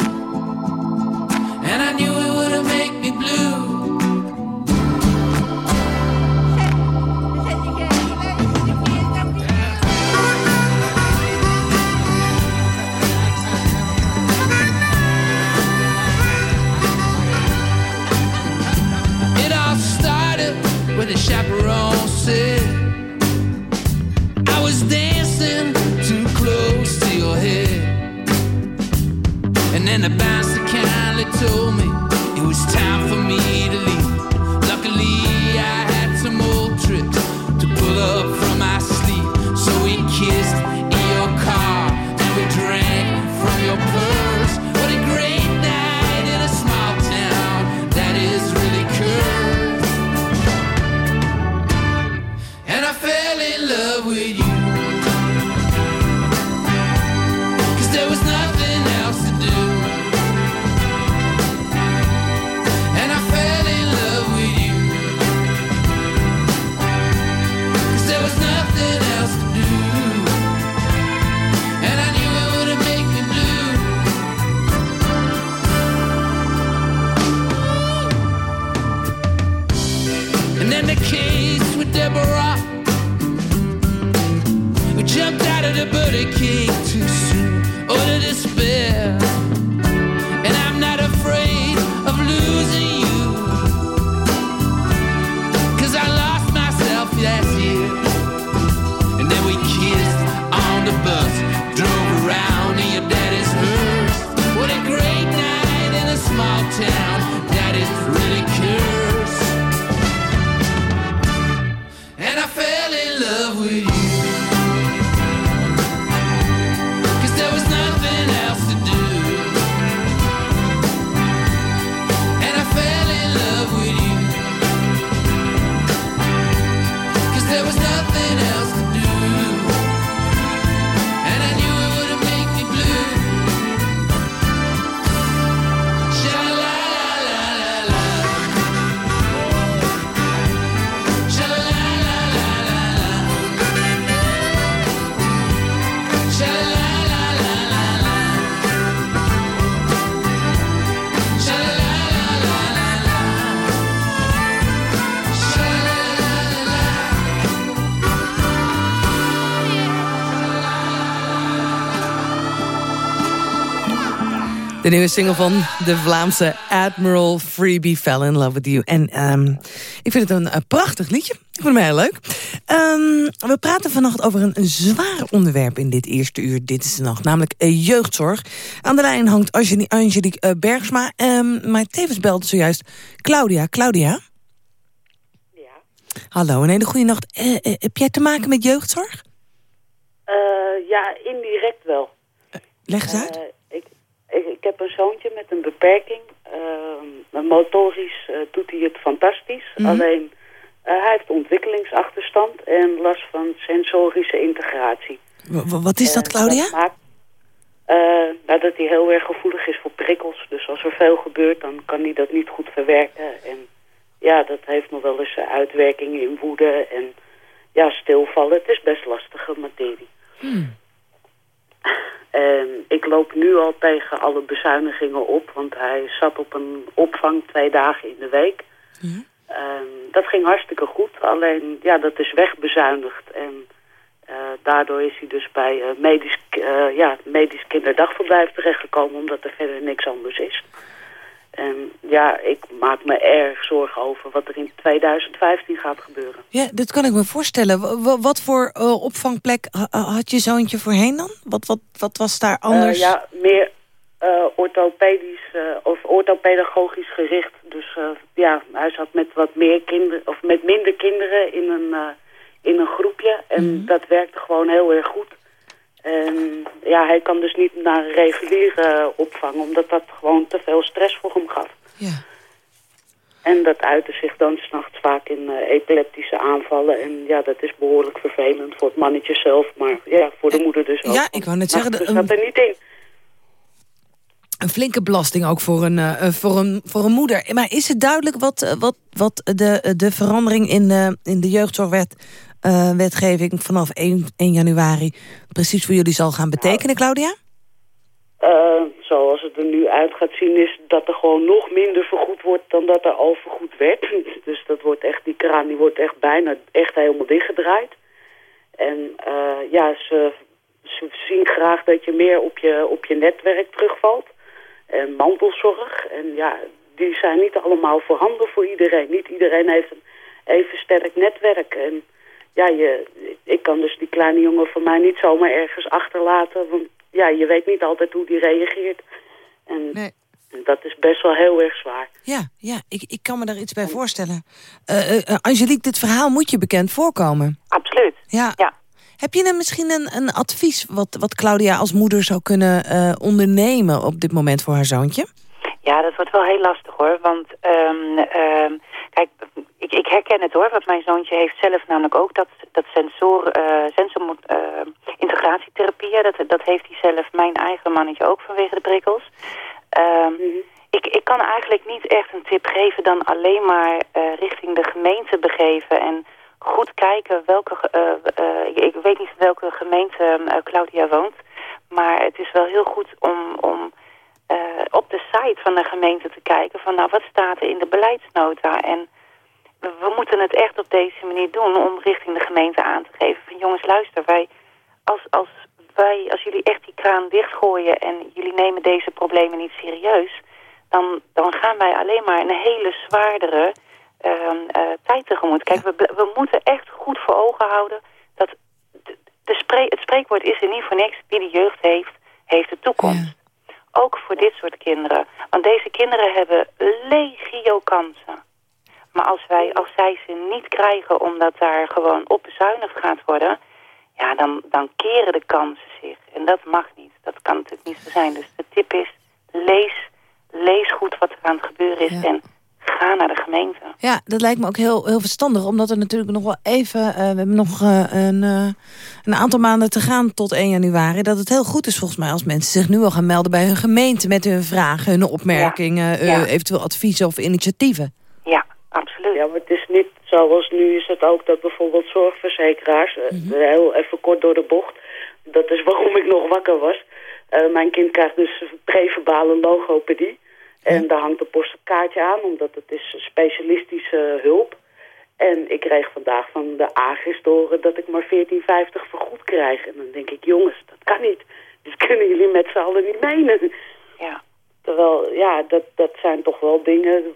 and I knew it wouldn't make me blue. De nieuwe single van de Vlaamse Admiral Freebie Fell in Love With You. En um, ik vind het een, een, prachtig liedje. Ik vond hem heel leuk. Um, we praten vannacht over een, een, zwaar onderwerp in dit eerste uur. Dit is de nacht, namelijk uh, jeugdzorg. Aan de lijn hangt Angelique, Angelique uh, Bergsma. Um, maar tevens belde zojuist Claudia. Claudia? Ja. Hallo, een hele goede nacht. Uh, heb jij te maken met jeugdzorg? ja, indirect wel. leg eens uit. Ik, heb een zoontje met een beperking. Uh, motorisch uh, doet hij het fantastisch. Mm -hmm. Alleen uh, hij heeft ontwikkelingsachterstand en last van sensorische integratie. W wat is dat, Claudia? Dat maakt, nou, dat hij heel erg gevoelig is voor prikkels. Dus als er veel gebeurt, dan kan hij dat niet goed verwerken. En ja, dat heeft nog wel eens uitwerkingen in woede en ja, stilvallen. Het is best lastige materie. Hmm. En ik loop nu al tegen alle bezuinigingen op, want hij zat op een opvang twee dagen in de week. Ja. Um, dat ging hartstikke goed, alleen ja, dat is wegbezuinigd. En Eh, daardoor is hij dus bij eh, medisch, eh, ja, medisch kinderdagverblijf terechtgekomen... omdat er verder niks anders is. En ja, ik maak me erg zorgen over wat er in 2015 gaat gebeuren. Ja, dat kan ik me voorstellen. W- wat voor eh, opvangplek ha- had je zoontje voorheen dan? Wat, wat, wat was daar anders? Eh, ja, meer eh, orthopedisch of orthopedagogisch gericht. Dus ja, hij zat met wat meer kinderen of met minder kinderen in een, in een groepje. En dat werkte gewoon heel erg goed. En ja, hij kan dus niet naar een reguliere opvang, omdat dat gewoon te veel stress voor hem gaf. Ja. En dat uitte zich dan s'nachts vaak in eh, epileptische aanvallen. En ja, dat is behoorlijk vervelend voor het mannetje zelf, maar ja, voor de moeder dus ook. Ja, ik wou net zeggen, zat er niet in. Een flinke belasting ook voor een, eh, eh, voor een, voor een moeder. Maar is het duidelijk wat, wat, wat de, de verandering in, de in de jeugdzorgwet... eh, wetgeving vanaf 1, 1 januari precies voor jullie zal gaan betekenen, Claudia? Eh, zoals het er nu uit gaat zien is dat er gewoon nog minder vergoed wordt dan dat er al vergoed werd. [LAUGHS] Dus dat wordt echt, die kraan die wordt echt bijna echt helemaal dichtgedraaid. En eh, ja, ze, ze zien graag dat je meer op je, op je netwerk terugvalt. En mantelzorg. En ja, die zijn niet allemaal voorhanden voor iedereen. Niet iedereen heeft een even sterk netwerk. En ja, je, ik kan dus die kleine jongen van mij niet zomaar ergens achterlaten. Want ja, je weet niet altijd hoe die reageert. En dat is best wel heel erg zwaar. Ja, ja ik, ik kan me daar iets bij voorstellen. Eh, eh, eh, Angelique, dit verhaal moet je bekend voorkomen. Absoluut. Ja. Heb je dan misschien een, een advies wat, wat Claudia als moeder zou kunnen eh, ondernemen op dit moment voor haar zoontje? Ja, dat wordt wel heel lastig hoor. Want ehm, ehm, kijk, ik, ik herken het hoor. Want mijn zoontje heeft zelf namelijk ook dat, dat sensor, eh sensor eh, integratietherapie. Dat, dat heeft hij zelf, mijn eigen mannetje ook vanwege de prikkels. Ehm, ik, ik kan eigenlijk niet echt een tip geven dan alleen maar eh, richting de gemeente begeven. En goed kijken welke... ik weet niet welke gemeente eh, Claudia woont. Maar het is wel heel goed om... om op de site van de gemeente te kijken van nou wat staat er in de beleidsnota en we, moeten het echt op deze manier doen om richting de gemeente aan te geven van jongens luister wij als, als wij als jullie echt die kraan dichtgooien en jullie nemen deze problemen niet serieus dan, dan gaan wij alleen maar een hele zwaardere ehm, eh, tijd tegemoet. Kijk, we, we moeten echt goed voor ogen houden dat de, de spree- het spreekwoord is er niet voor niks. Wie de jeugd heeft, heeft de toekomst. Ook voor dit soort kinderen. Want deze kinderen hebben legio kansen. Maar als, wij, als zij ze niet krijgen omdat daar gewoon op bezuinigd gaat worden... ja, dan, dan keren de kansen zich. En dat mag niet. Dat kan natuurlijk niet zo zijn. Dus de tip is, lees, lees goed wat er aan het gebeuren is... en ga naar de gemeente. Ja, dat lijkt me ook heel, heel verstandig. Omdat er natuurlijk nog wel even... eh, we hebben nog eh, een, eh, een aantal maanden te gaan tot 1 januari. Dat het heel goed is volgens mij als mensen zich nu al gaan melden bij hun gemeente... met hun vragen, hun opmerkingen, Ja. eventueel adviezen of initiatieven. Ja, maar het is niet zoals nu is het ook dat bijvoorbeeld zorgverzekeraars... eh, heel even kort door de bocht, dat is waarom ik nog wakker was... Eh, mijn kind krijgt dus preverbale logopedie. En daar hangt een postkaartje aan, omdat het is specialistische hulp. En ik kreeg vandaag van de AGIS horen dat ik maar 14,50 vergoed krijg. En dan denk ik, jongens, dat kan niet. Dit [LAUGHS] kunnen jullie met z'n allen niet menen. Ja. Terwijl, ja, dat, dat zijn toch wel dingen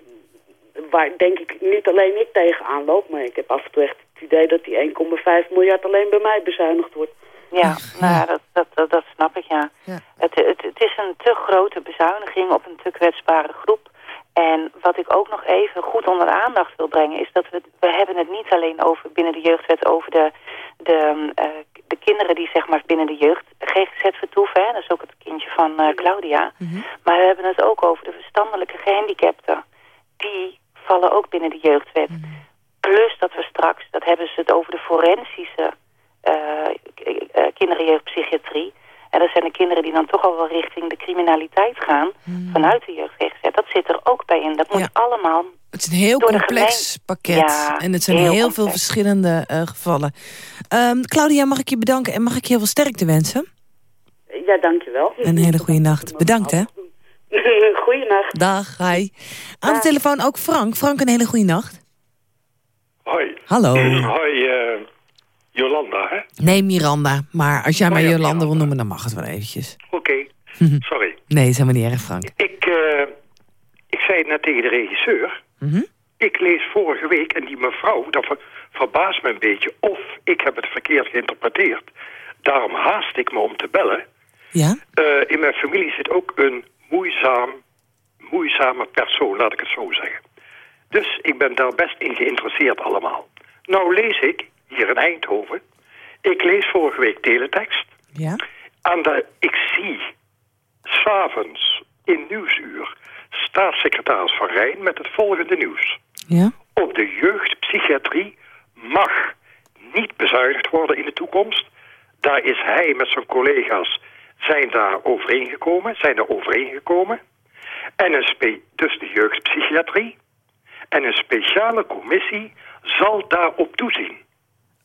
waar denk ik niet alleen ik tegenaan loop. Maar ik heb af en toe echt het idee dat die 1,5 miljard alleen bij mij bezuinigd wordt. Ja, nou ja, dat, dat, dat, dat snap ik, ja. Het, het, het is een te grote bezuiniging op een te kwetsbare groep. En wat ik ook nog even goed onder de aandacht wil brengen... is dat we, we hebben het niet alleen over binnen de jeugdwet... over de, de, eh, de kinderen die zeg maar binnen de jeugd GGZ vertoeven. Hè? Dat is ook het kindje van eh, Claudia. Maar we hebben het ook over de verstandelijke gehandicapten. Die vallen ook binnen de jeugdwet. Plus dat we straks, dat hebben ze het over de forensische eh, k- eh, kinder- en jeugdpsychiatrie. En dat zijn de kinderen die dan toch al wel richting de criminaliteit gaan vanuit de jeugd Dat zit er ook bij in. Dat moet allemaal Het is een heel complex pakket. Ja, en het zijn heel veel verschillende eh, gevallen. Ehm, Claudia, mag ik je bedanken en mag ik je heel veel sterkte wensen? Ja, dankjewel. Een hele goede nacht. Bedankt, hè? [LAUGHS] Goeienacht. Dag, hi. Aan de telefoon ook Frank. Frank, een hele goede nacht. Hoi. Hallo. [CLEARS THROAT] Hoi, eh, Jolanda, hè? Nee, Miranda. Maar als jij Oh mij ja, Jolanda wil noemen, dan mag het wel eventjes. Oké, [LAUGHS] sorry. Nee, is helemaal niet erg, Frank. Ik, eh, ik zei het net tegen de regisseur. Mhm. Ik lees vorige week, en die mevrouw, dat ver- verbaast me een beetje... of ik heb het verkeerd geïnterpreteerd. Daarom haast ik me om te bellen. Ja? Eh, in mijn familie zit ook een moeizaam, moeizame persoon, laat ik het zo zeggen. Dus ik ben daar best in geïnteresseerd allemaal. Nou lees ik, hier in Eindhoven... ik lees vorige week teletext... Ja? Aan de, ik zie s'avonds in Nieuwsuur staatssecretaris Van Rijn met het volgende nieuws. Ja? Op de jeugdpsychiatrie mag niet bezuinigd worden in de toekomst. Daar is hij met zijn collega's zijn daar overeengekomen, zijn er overeengekomen. En een spe, dus de jeugdpsychiatrie. En een speciale commissie zal daarop toezien.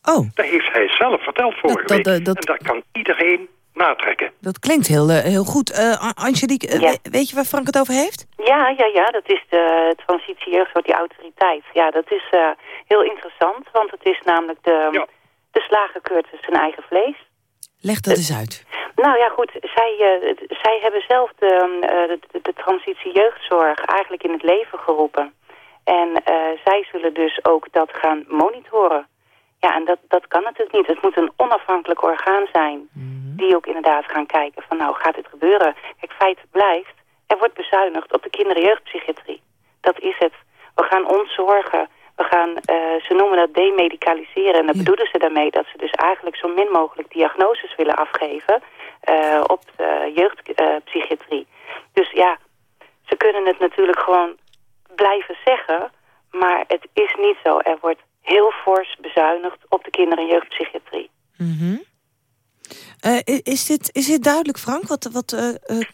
Oh. Dat heeft hij zelf verteld vorige dat, week. eh, dat- En daar kan iedereen natrekken. Dat klinkt heel, eh, heel goed. Eh, An- Angelique, Ja. we- weet je waar Frank het over heeft? Ja, ja, ja, dat is de transitie jeugdzorg, die autoriteit. Ja, dat is eh, heel interessant, want het is namelijk de, de slager keurt zijn eigen vlees. Leg dat eens uit. Nou ja, goed, zij, eh, zij hebben zelf de, eh, de, transitie jeugdzorg eigenlijk in het leven geroepen. En eh, zij zullen dus ook dat gaan monitoren. Ja, en dat, dat kan natuurlijk niet. Het moet een onafhankelijk orgaan zijn die ook inderdaad gaan kijken van nou, gaat dit gebeuren? Kijk, feit blijft, er wordt bezuinigd op de kinder- en jeugdpsychiatrie. Dat is het. We gaan ons zorgen. We gaan, eh, ze noemen dat demedicaliseren. En dat bedoelen ze daarmee dat ze dus eigenlijk zo min mogelijk diagnoses willen afgeven eh, op de jeugdpsychiatrie. dus ja, ze kunnen het natuurlijk gewoon blijven zeggen, maar het is niet zo. Er wordt heel fors bezuinigd op de kinder- en jeugdpsychiatrie. Mhm. Eh, is, dit, is dit duidelijk, Frank? Wat, wat, eh, eh,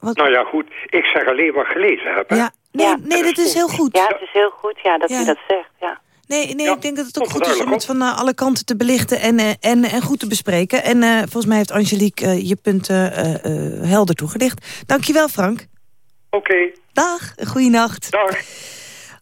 wat... Nou ja, goed. Ik zeg alleen wat gelezen heb. hè. Ja, nee, nee, dit is heel goed. Ja, het is heel goed ja, dat Ja. u dat zegt. Ja. Nee, nee ik denk dat het ook goed is om het van eh, alle kanten te belichten en, eh, en, en goed te bespreken. En eh, volgens mij heeft Angelique je punten eh, eh, helder toegelicht. Dankjewel, Frank. Oké. Dag, goeienacht. Dag.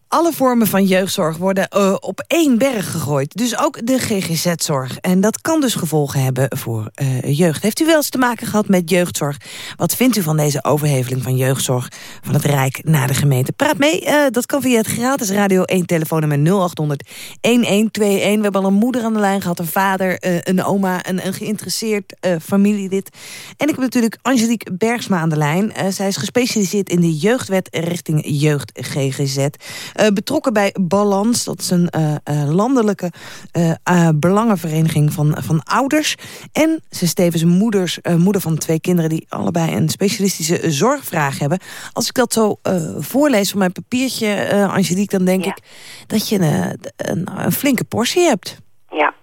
Alle vormen van jeugdzorg worden eh, op één berg gegooid. Dus ook de GGZ-zorg. En dat kan dus gevolgen hebben voor eh, jeugd. Heeft u wel eens te maken gehad met jeugdzorg? Wat vindt u van deze overheveling van jeugdzorg van het Rijk naar de gemeente? Praat mee, eh, dat kan via het gratis Radio 1 telefoonnummer 0800 1121. We hebben al een moeder aan de lijn gehad, een vader, een oma, een, een geïnteresseerd familielid. En ik heb natuurlijk Angelique Bergsma aan de lijn. Zij is gespecialiseerd in de jeugdwet richting jeugd GGZ. Eh, betrokken bij Balans, dat is een eh, eh, landelijke belangenvereniging van, van ouders. En ze is tevens moeders, moeder van twee kinderen die allebei een specialistische zorgvraag hebben. Als ik dat zo voorlees van mijn papiertje, Angelique, dan denk ik dat je een, een, een flinke portie hebt. Ja.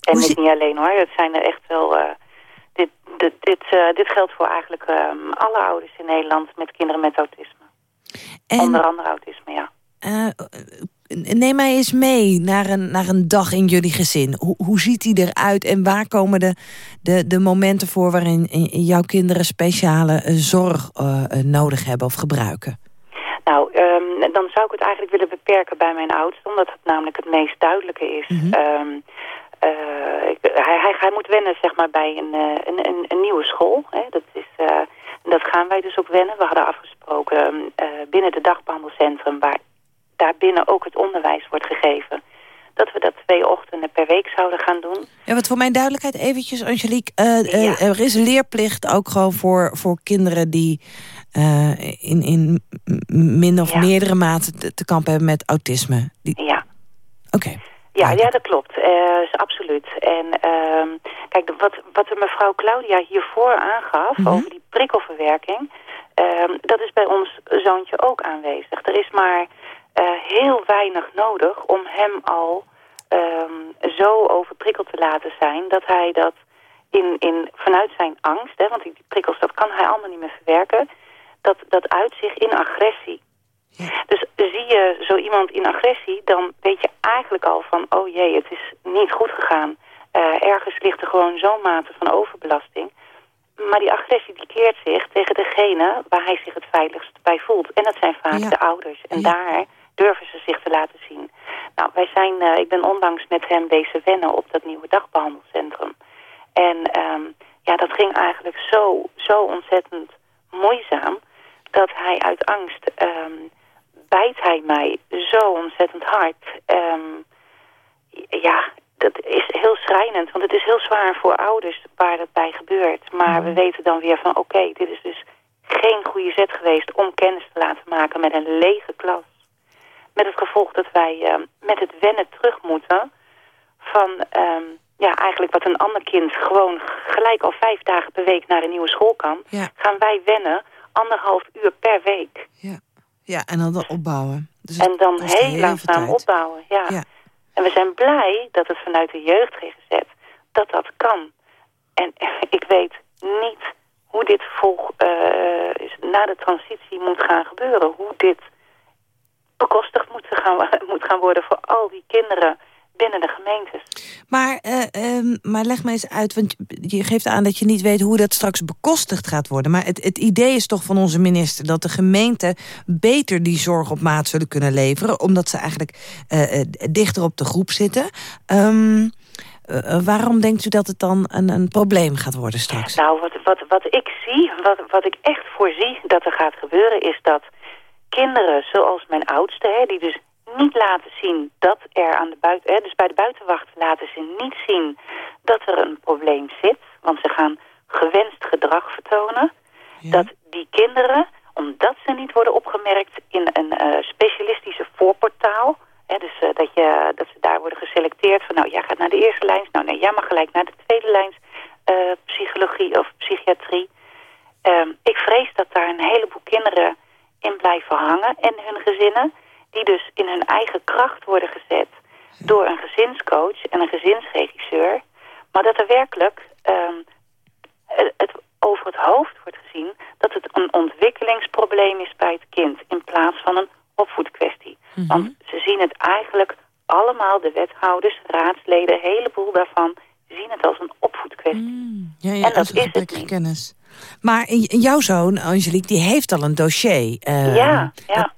En dit niet alleen hoor. Het zijn er echt wel... dit, dit, dit, dit geldt voor eigenlijk ehm, alle ouders in Nederland met kinderen met autisme. Onder andere autisme, ja. Eh, neem mij eens mee naar een, naar een dag in jullie gezin. Hoe, hoe ziet die eruit en waar komen de, de, de momenten voor... waarin jouw kinderen speciale eh, zorg eh, eh, nodig hebben of gebruiken? Nou, ehm, dan zou ik het eigenlijk willen beperken bij mijn oudste, omdat het namelijk het meest duidelijke is. Ehm, eh, ik- hij, hij, hij moet wennen zeg maar, bij een, eh, een, een, een nieuwe school. Hè. Dat, is, eh, dat gaan wij dus ook wennen. We hadden afgesproken eh, binnen het dagbehandelcentrum, waar daarbinnen ook het onderwijs wordt gegeven, dat we dat twee ochtenden per week zouden gaan doen. Ja, wat voor mijn duidelijkheid eventjes, Angelique. eh, eh, Er is leerplicht ook gewoon voor, voor kinderen die eh, in, in min of meerdere mate te, te kampen hebben met autisme. Die... Ja. Oké. Ja, ja, dat klopt. Absoluut. En ehm, kijk, wat, wat de mevrouw Claudia hiervoor aangaf over die prikkelverwerking, ehm, dat is bij ons zoontje ook aanwezig. Er is maar heel weinig nodig om hem al ehm, zo overprikkeld te laten zijn dat hij dat in, in, vanuit zijn angst, hè, want die prikkels dat kan hij allemaal niet meer verwerken, dat, dat uitzicht in agressie. Dus zie je zo iemand in agressie, dan weet je eigenlijk al van... oh jee, het is niet goed gegaan. Eh, ergens ligt er gewoon zo'n mate van overbelasting. Maar die agressie die keert zich tegen degene waar hij zich het veiligst bij voelt. En dat zijn vaak de ouders. En daar durven ze zich te laten zien. Nou, wij zijn, eh, ik ben onlangs met hem wezen wennen op dat nieuwe dagbehandelcentrum. En ehm, ja, dat ging eigenlijk zo, zo ontzettend moeizaam... dat hij uit angst ehm, bijt hij mij zo ontzettend hard. Ehm, ja, dat is heel schrijnend, want het is heel zwaar voor ouders waar dat bij gebeurt. Maar we weten dan weer van, oké, dit is dus geen goede zet geweest om kennis te laten maken met een lege klas. Met het gevolg dat wij ehm, met het wennen terug moeten van ehm, ja, eigenlijk wat een ander kind gewoon gelijk al vijf dagen per week naar een nieuwe school kan. Gaan wij wennen anderhalf uur per week. Ja, ja en dan dat opbouwen. Dus en dan heel langzaam opbouwen. Ja. Ja. En we zijn blij dat het vanuit de jeugd GGZ dat dat kan. En [LAUGHS] ik weet niet hoe dit volg, eh, na de transitie moet gaan gebeuren. Hoe dit bekostigd moet gaan, moet gaan worden voor al die kinderen binnen de gemeentes. Maar, ehm, maar leg me eens uit, want je geeft aan dat je niet weet hoe dat straks bekostigd gaat worden. Maar het, het idee is toch van onze minister dat de gemeenten beter die zorg op maat zullen kunnen leveren, omdat ze eigenlijk eh, eh, dichter op de groep zitten. Ehm, eh, eh, waarom denkt u dat het dan een, een probleem gaat worden straks? Nou, wat, wat, wat ik zie, wat, wat ik echt voorzie dat er gaat gebeuren... is dat kinderen zoals mijn oudste, hè, die dus niet laten zien dat er aan de buiten... Hè, dus bij de buitenwacht laten ze niet zien dat er een probleem zit. Want ze gaan gewenst gedrag vertonen. Dat die kinderen, omdat ze niet worden opgemerkt in een eh, specialistische voorportaal... Hè, dus eh, dat, je, dat ze daar worden geselecteerd van... nou, jij gaat naar de eerste lijns. Nou, nee, jij mag gelijk naar de tweede lijns eh, psychologie of psychiatrie. Ehm, ik vrees dat daar een heleboel kinderen in blijven hangen en hun gezinnen... die dus in hun eigen kracht worden gezet door een gezinscoach en een gezinsregisseur... maar dat er werkelijk ehm, het, over het hoofd wordt gezien... dat het een ontwikkelingsprobleem is bij het kind... in plaats van een opvoedkwestie. Want ze zien het eigenlijk allemaal, de wethouders, raadsleden... een heleboel daarvan zien het als een opvoedkwestie. Ja, ja, En dat is het kennis. Maar jouw zoon, Angelique, die heeft al een dossier. eh, Ja, ja. dat-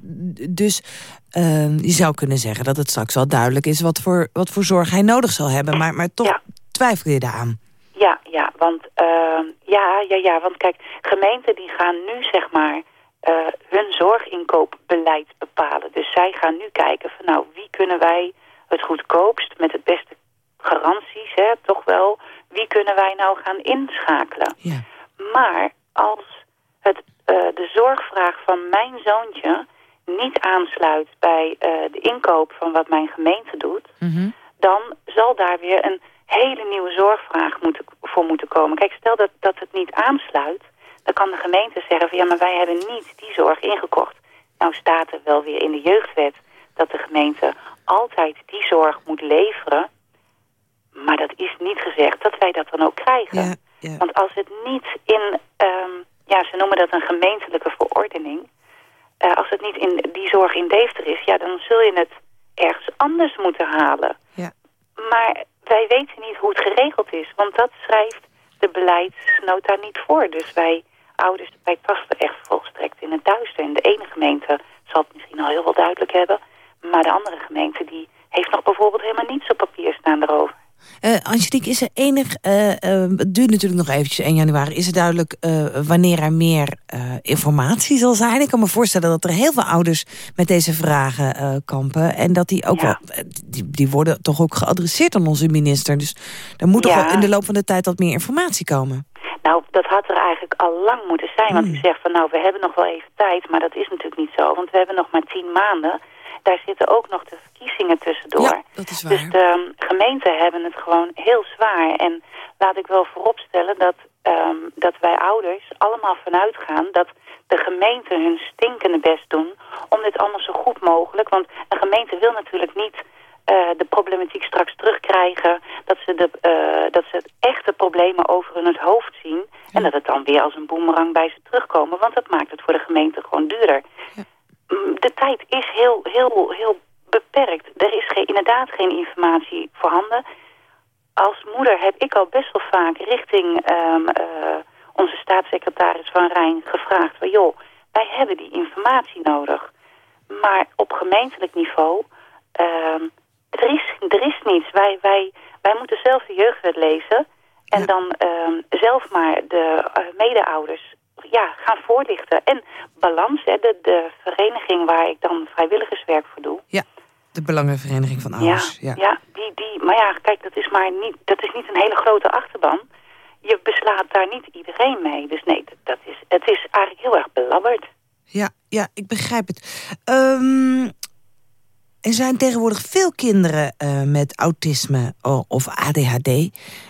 dus eh, je zou kunnen zeggen dat het straks wel duidelijk is... wat voor, wat voor zorg hij nodig zal hebben. Maar, maar toch twijfel je daaraan. Ja, ja, want, ehm, ja, ja, ja, want kijk, gemeenten die gaan nu zeg maar eh, hun zorginkoopbeleid bepalen. Dus zij gaan nu kijken van nou, wie kunnen wij het goedkoopst met het beste garanties, hè, toch wel, wie kunnen wij nou gaan inschakelen? Maar als het, eh, de zorgvraag van mijn zoontje niet aansluit bij eh, de inkoop van wat mijn gemeente doet, dan zal daar weer een hele nieuwe zorgvraag moeten, voor moeten komen. Kijk, stel dat, dat het niet aansluit, dan kan de gemeente zeggen van ja, maar wij hebben niet die zorg ingekocht. Nou staat er wel weer in de jeugdwet dat de gemeente altijd die zorg moet leveren. Maar dat is niet gezegd dat wij dat dan ook krijgen. Want als het niet in, ehm, ja, ze noemen dat een gemeentelijke verordening. Eh, als het niet in die zorg in Deventer is, ja, dan zul je het ergens anders moeten halen. Ja. Maar wij weten niet hoe het geregeld is, want dat schrijft de beleidsnota niet voor. Dus wij ouders, wij tasten echt volstrekt in het duister. En de ene gemeente zal het misschien al heel wel duidelijk hebben, maar de andere gemeente die heeft nog bijvoorbeeld helemaal niets op papier staan erover. Eh Angelique, is er enig... eh, eh, het duurt natuurlijk nog eventjes 1 januari. Is het duidelijk wanneer er meer informatie zal zijn? Ik kan me voorstellen dat er heel veel ouders met deze vragen kampen. En dat die ook wel... Die, die worden toch ook geadresseerd aan onze minister. Dus er moet toch wel in de loop van de tijd wat meer informatie komen. Nou, dat had er eigenlijk al lang moeten zijn. Want u zegt van nou, we hebben nog wel even tijd. Maar dat is natuurlijk niet zo. Want we hebben nog maar tien maanden. Daar zitten ook nog de verkiezingen tussendoor. Ja, dat is waar. Dus de ehm, gemeenten hebben het gewoon heel zwaar. En laat ik wel vooropstellen dat, ehm, dat wij ouders allemaal vanuit gaan... dat de gemeenten hun stinkende best doen om dit allemaal zo goed mogelijk... want een gemeente wil natuurlijk niet eh, de problematiek straks terugkrijgen... Dat ze, de, eh, dat ze het echte problemen over hun het hoofd zien... en dat het dan weer als een boemerang bij ze terugkomen... want dat maakt het voor de gemeente gewoon duurder. Mm, De tijd is heel, heel, heel beperkt. Er is geen, inderdaad geen informatie voorhanden. Als moeder heb ik al best wel vaak richting ehm, eh, onze staatssecretaris Van Rijn gevraagd... van joh, wij hebben die informatie nodig. Maar op gemeentelijk niveau ehm, Er is, er is niets. Wij, wij, wij moeten zelf de jeugdwet lezen. En dan ehm, zelf maar de eh, medeouders ja, gaan voorlichten. En Balans, hè, de, de vereniging waar ik dan vrijwilligerswerk voor doe. Ja, de Belangenvereniging van Ouders. Ja, ja. die, die, maar ja, kijk, dat is, maar niet, dat is niet een hele grote achterban. Je beslaat daar niet iedereen mee. Dus nee, dat, is, het is eigenlijk heel erg belabberd. Ja, ja, ik begrijp het. Ehm, er zijn tegenwoordig veel kinderen eh, met autisme of ADHD.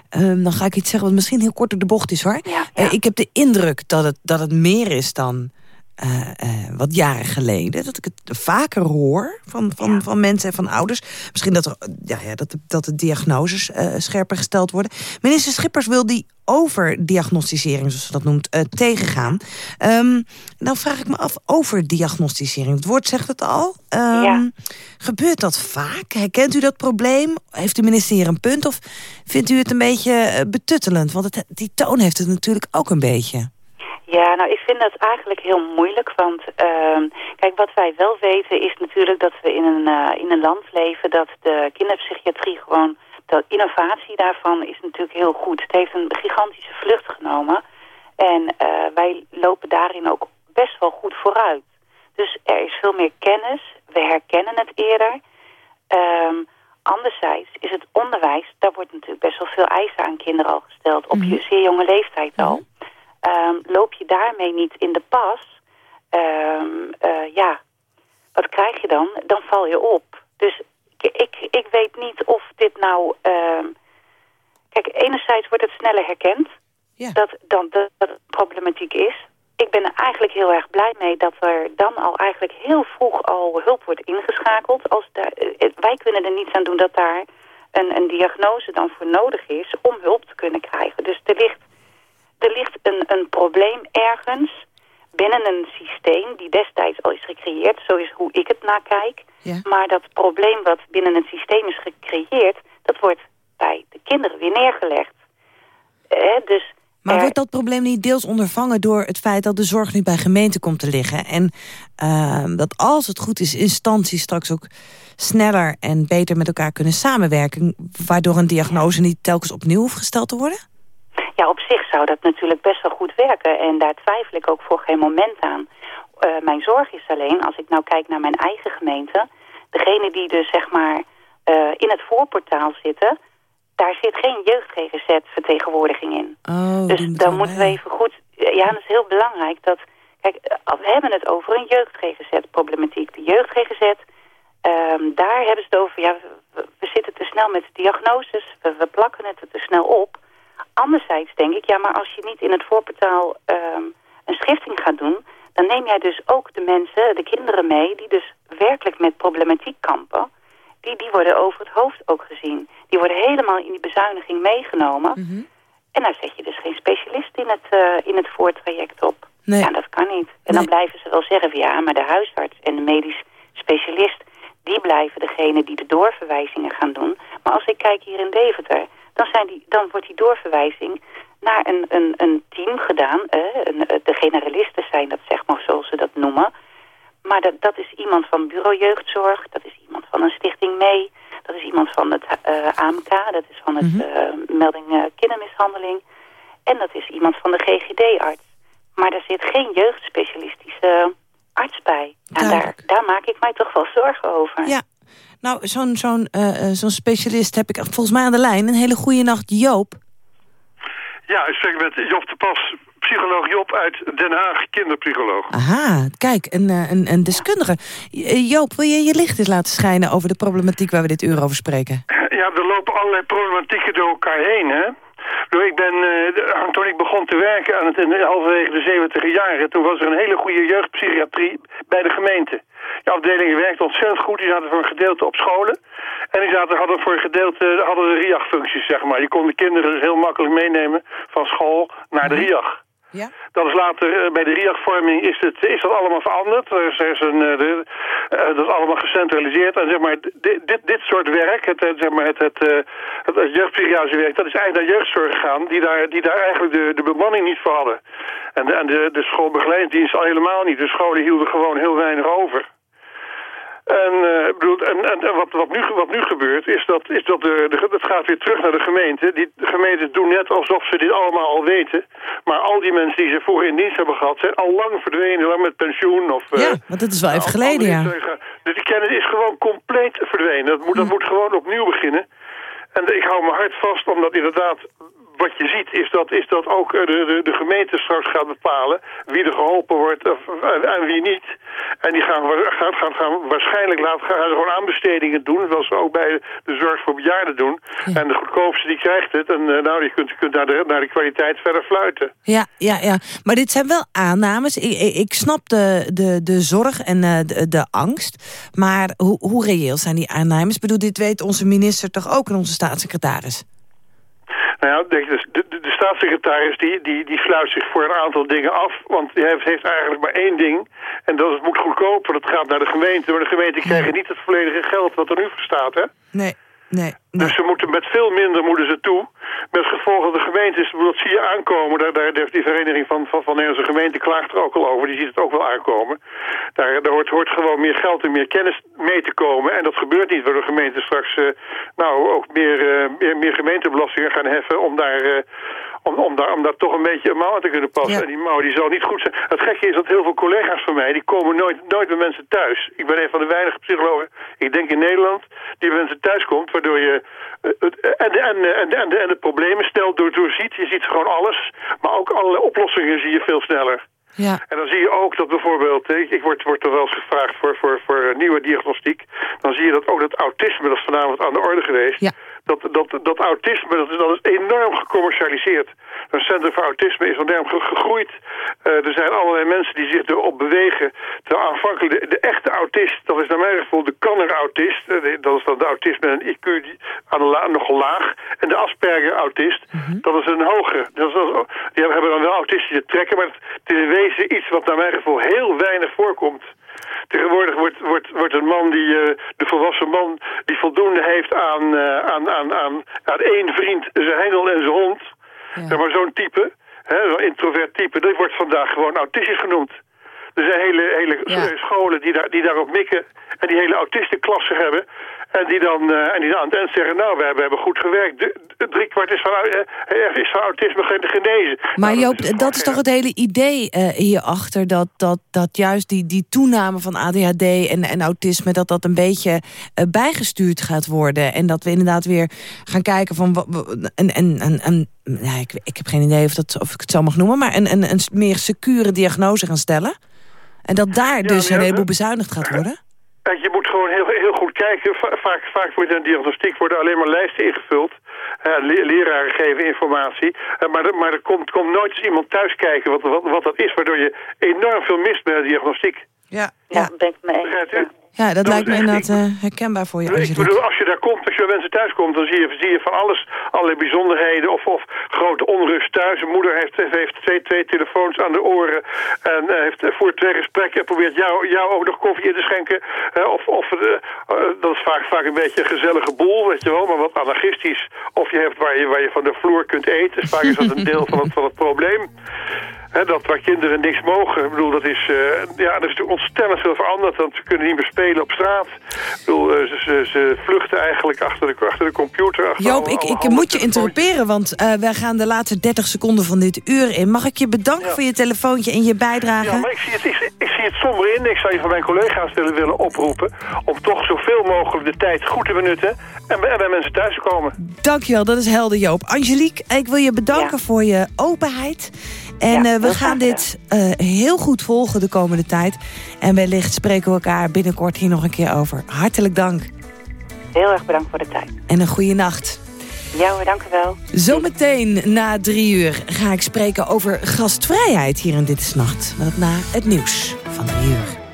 Ehm, dan ga ik iets zeggen wat misschien heel kort door de bocht is hoor. Eh, ik heb de indruk dat het, dat het meer is dan eh, eh, wat jaren geleden. Dat ik het vaker hoor van, van, van mensen en van ouders. Misschien dat, er, ja, ja, dat, de, dat de diagnoses eh, scherper gesteld worden. Minister Schippers wil die overdiagnosticering, zoals ze dat noemt, tegengaan. Ehm nou vraag ik me af over diagnosticering. Het woord zegt het al. Ehm, Gebeurt dat vaak? Herkent u dat probleem? Heeft de minister hier een punt? Of vindt u het een beetje betuttelend? Want het, die toon heeft het natuurlijk ook een beetje. Ja, nou ik vind dat eigenlijk heel moeilijk. Want ehm, kijk, wat wij wel weten is natuurlijk dat we in een, eh, in een land leven... dat de kinderpsychiatrie gewoon... De innovatie daarvan is natuurlijk heel goed. Het heeft een gigantische vlucht genomen. En eh, wij lopen daarin ook best wel goed vooruit. Dus er is veel meer kennis. We herkennen het eerder. Ehm, anderzijds is het onderwijs... daar wordt natuurlijk best wel veel eisen aan kinderen al gesteld. Op je zeer jonge leeftijd al. Ehm, loop je daarmee niet in de pas, ehm, eh, ja, wat krijg je dan? Dan val je op. Dus ik, ik, weet niet of dit nou... ehm, kijk, enerzijds wordt het sneller herkend dat, dan dat, problematiek is. Ik ben er eigenlijk heel erg blij mee dat er dan al eigenlijk heel vroeg al hulp wordt ingeschakeld. Als daar, eh, wij kunnen er niets aan doen dat daar een, een diagnose dan voor nodig is om hulp te kunnen krijgen. Dus er ligt er ligt een, een probleem ergens binnen een systeem die destijds al is gecreëerd. Zo is hoe ik het nakijk. Maar dat probleem wat binnen het systeem is gecreëerd... dat wordt bij de kinderen weer neergelegd. Eh, dus Maar er- wordt dat probleem niet deels ondervangen door het feit dat de zorg nu bij gemeenten komt te liggen? En ehm, dat als het goed is, instanties straks ook sneller en beter met elkaar kunnen samenwerken... waardoor een diagnose niet telkens opnieuw hoeft gesteld te worden? Ja, op zich zou dat natuurlijk best wel goed werken. En daar twijfel ik ook voor geen moment aan. Eh, mijn zorg is alleen, als ik nou kijk naar mijn eigen gemeente... degene die dus zeg maar eh, in het voorportaal zitten... daar zit geen jeugd-GGZ-vertegenwoordiging in. Oh, dus dan moeten we even goed... Ja, dat is heel belangrijk dat... Kijk, eh, we hebben het over een jeugd-GGZ-problematiek. De jeugd-GGZ, ehm, daar hebben ze het over... Ja, we, we zitten te snel met de diagnoses, we, we plakken het er te snel op... Anderzijds denk ik, ja, maar als je niet in het voorportaal ehm, een schifting gaat doen... dan neem jij dus ook de mensen, de kinderen mee... die dus werkelijk met problematiek kampen. Die, die worden over het hoofd ook gezien. Die worden helemaal in die bezuiniging meegenomen. En daar zet je dus geen specialist in het, eh, in het voortraject op. Nee. Ja, dat kan niet. En dan blijven ze wel zeggen van ja, maar de huisarts en de medisch specialist... die blijven degene die de doorverwijzingen gaan doen. Maar als ik kijk hier in Deventer, dan, zijn die, dan wordt die doorverwijzing naar een, een, een team gedaan. een, eh, de generalisten zijn dat, zeg maar, zoals ze dat noemen. Maar dat, dat is iemand van bureau jeugdzorg, dat is iemand van een stichting mee... dat is iemand van het eh, AMK, dat is van het eh, melding kindermishandeling... en dat is iemand van de GGD-arts. Maar er zit geen jeugdspecialistische arts bij. En daar, daar maak ik mij toch wel zorgen over. Ja. Nou, zo'n zo'n eh, eh, zo'n specialist heb ik volgens mij aan de lijn. Een hele goede nacht, Joop. Ja, ik spreek met Job de Pas, psycholoog Job uit Den Haag, kinderpsycholoog. Aha, kijk, een, eh, een, een deskundige. Joop, wil je je licht eens laten schijnen over de problematiek waar we dit uur over spreken? Ja, er lopen allerlei problematieken door elkaar heen, hè. Ik ben, toen ik begon te werken aan het, halverwege de 70 jaren... toen was er een hele goede jeugdpsychiatrie bij de gemeente. Die afdelingen werkten ontzettend goed. Die zaten voor een gedeelte op scholen. En die zaten, hadden voor een gedeelte hadden de RIAG-functies, zeg maar. Die konden kinderen dus heel makkelijk meenemen van school naar de RIAG. Ja. Dat is later, eh, bij de RIAG-vorming is, het, is dat allemaal veranderd. Er is, er is een, eh, de, eh, dat is allemaal gecentraliseerd. En zeg maar, dit, dit, dit soort werk, het, zeg maar, het, het, het, het jeugdpsychiatrische werk, dat is eigenlijk naar jeugdzorg gegaan, die daar, die daar eigenlijk de, de bemanning niet voor hadden. En de, en de, de schoolbegeleidingsdienst al helemaal niet. De scholen hielden gewoon heel weinig over. En, eh, bedoel, en, en, en wat, wat, nu, wat nu gebeurt is dat, is dat de, de, het gaat weer terug naar de gemeente. Die, de gemeenten doen net alsof ze dit allemaal al weten. Maar al die mensen die ze vroeger in dienst hebben gehad... zijn al lang verdwenen, lang met pensioen. Of, Ja, eh, want dat is wel even of geleden, ja. Dus die kennis is gewoon compleet verdwenen. Dat moet, dat moet gewoon opnieuw beginnen. En ik hou me hard vast, omdat inderdaad... Wat je ziet is dat, is dat ook eh, de, de, de gemeente straks gaat bepalen wie er geholpen wordt of, en, en wie niet. En die gaan, gaan, gaan, gaan waarschijnlijk laten gaan gewoon aanbestedingen doen, zoals ze ook bij de zorg voor bejaarden doen. En de goedkoopste die krijgt het. En eh, nou, je kunt, je kunt naar, de, naar de kwaliteit verder fluiten. Ja, ja, ja. Maar dit zijn wel aannames. Ik, ik, ik snap de, de, de zorg en eh, de, de angst. Maar hoe, hoe reëel zijn die aannames? Ik bedoel, dit weet onze minister toch ook en onze staatssecretaris? Nou ja, denk je, de, de, de staatssecretaris die, die, die sluit zich voor een aantal dingen af. Want die heeft, heeft eigenlijk maar één ding. En dat is het moet goedkoper. Dat gaat naar de gemeente. Maar de gemeente krijgen niet het volledige geld wat er nu voor staat. Hè? Nee, nee. Dus ze moeten met veel minder moeten ze toe. Met gevolg dat de gemeentes, dat zie je aankomen. Daar, daar, die vereniging van, van, van Nederlandse gemeenten klaagt er ook al over. Die ziet het ook wel aankomen. Daar, daar hoort, hoort gewoon meer geld en meer kennis mee te komen. En dat gebeurt niet, waardoor gemeenten straks eh, nou, ook meer, eh, meer, meer gemeentebelastingen gaan heffen... om daar, eh, om, om, daar, om daar toch een beetje een mouw aan te kunnen passen. En die mouw die zal niet goed zijn. Het gekke is dat heel veel collega's van mij... die komen nooit, nooit bij mensen thuis. Ik ben een van de weinige psychologen, ik denk in Nederland... die bij mensen thuis komt, waardoor je... en, de, en, en, en, de, en de problemen stelt door, doorziet. Je ziet gewoon alles. Maar ook allerlei oplossingen zie je veel sneller. Ja. En dan zie je ook dat bijvoorbeeld, ik, word, word er wel eens gevraagd voor, voor, voor nieuwe diagnostiek. Dan zie je dat ook dat autisme, dat is vanavond aan de orde geweest. Dat, dat, dat autisme, dat is, dat is enorm gecommercialiseerd. Een centrum voor autisme is enorm ge- gegroeid. Eh, er zijn allerlei mensen die zich erop bewegen. Terwijl aanvankelijk de, de echte autist, dat is naar mijn gevoel de kanner-autist. Eh, dat is dan de autist met een IQ aan de la, nogal laag. En de Asperger-autist, dat is een hoge. Dat is, die hebben dan wel autistische trekken, maar het, het is in wezen iets wat naar mijn gevoel heel weinig voorkomt. Tegenwoordig wordt, wordt, wordt een man die, eh, de volwassen man, die voldoende heeft aan, eh, aan, aan, aan, aan één vriend, zijn hengel en zijn hond. Zeg maar zo'n type, hè, zo'n introvert type, die wordt vandaag gewoon autistisch genoemd. Er zijn hele, hele scholen die, daar, die daarop mikken en die hele autistenklassen hebben. En die dan uh, en die dan aan het eind zeggen, nou, we hebben, we hebben goed gewerkt. De, drie kwart is van, uh, is van autisme genezen. Maar nou, Joop, dat is, toch het hele idee uh, hierachter... Dat, dat, dat juist die, die toename van ADHD en, en autisme... dat dat een beetje bijgestuurd gaat worden. En dat we inderdaad weer gaan kijken van... En, en, en, en, ja, ik, ik heb geen idee of, dat, of ik het zo mag noemen... maar een, een, een meer secure diagnose gaan stellen. En dat daar ja, dus een heleboel bezuinigd gaat worden. En je moet gewoon heel, heel goed kijken. Vaak, vaak wordt in de diagnostiek worden alleen maar lijsten ingevuld. Uh, leraren geven informatie. Uh, maar, maar er komt, komt nooit eens iemand thuis kijken wat, wat, wat dat is. Waardoor je enorm veel mist met de diagnostiek. Ja, ja. ben ik mee eens. Ja, dat, dat lijkt me inderdaad uh, herkenbaar voor je. Ik bedoel, als je daar komt, als je bij mensen thuis komt, dan zie je, zie je van alles, allerlei bijzonderheden of, of grote onrust thuis. Een moeder heeft, heeft twee, twee telefoons aan de oren en uh, heeft voert twee gesprekken en probeert jou, jou ook nog koffie in te schenken. Uh, of of uh, dat is vaak, vaak een beetje een gezellige boel, weet je wel, maar wat anarchistisch. Of je hebt waar je, waar je van de vloer kunt eten. Dus vaak is dat een deel van het, van het probleem. He, dat waar kinderen niks mogen. Ik bedoel, dat is, uh, ja, er is natuurlijk ontstellend veel veranderd. Want ze kunnen niet meer spelen op straat. Ik bedoel, uh, ze, ze, ze, vluchten eigenlijk achter de, achter de computer. Achter Joop, ik, ik moet je interromperen, want uh, wij gaan de laatste 30 seconden van dit uur in. Mag ik je bedanken ja. voor je telefoontje en je bijdrage? Ja, maar ik zie het, ik, ik zie het somber in. Ik zou je van mijn collega's willen, willen oproepen... om toch zoveel mogelijk de tijd goed te benutten... en bij, en bij mensen thuis te komen. Dankjewel, dat is helder, Joop. Angelique, ik wil je bedanken ja. voor je openheid... En ja, uh, we gaan dit uh, heel goed volgen de komende tijd. En wellicht spreken we elkaar binnenkort hier nog een keer over. Hartelijk dank. Heel erg bedankt voor de tijd. En een goede nacht. Ja hoor, dank u wel. Zometeen na drie uur ga ik spreken over gastvrijheid hier in Dit is Nacht. Dat na het nieuws van drie uur.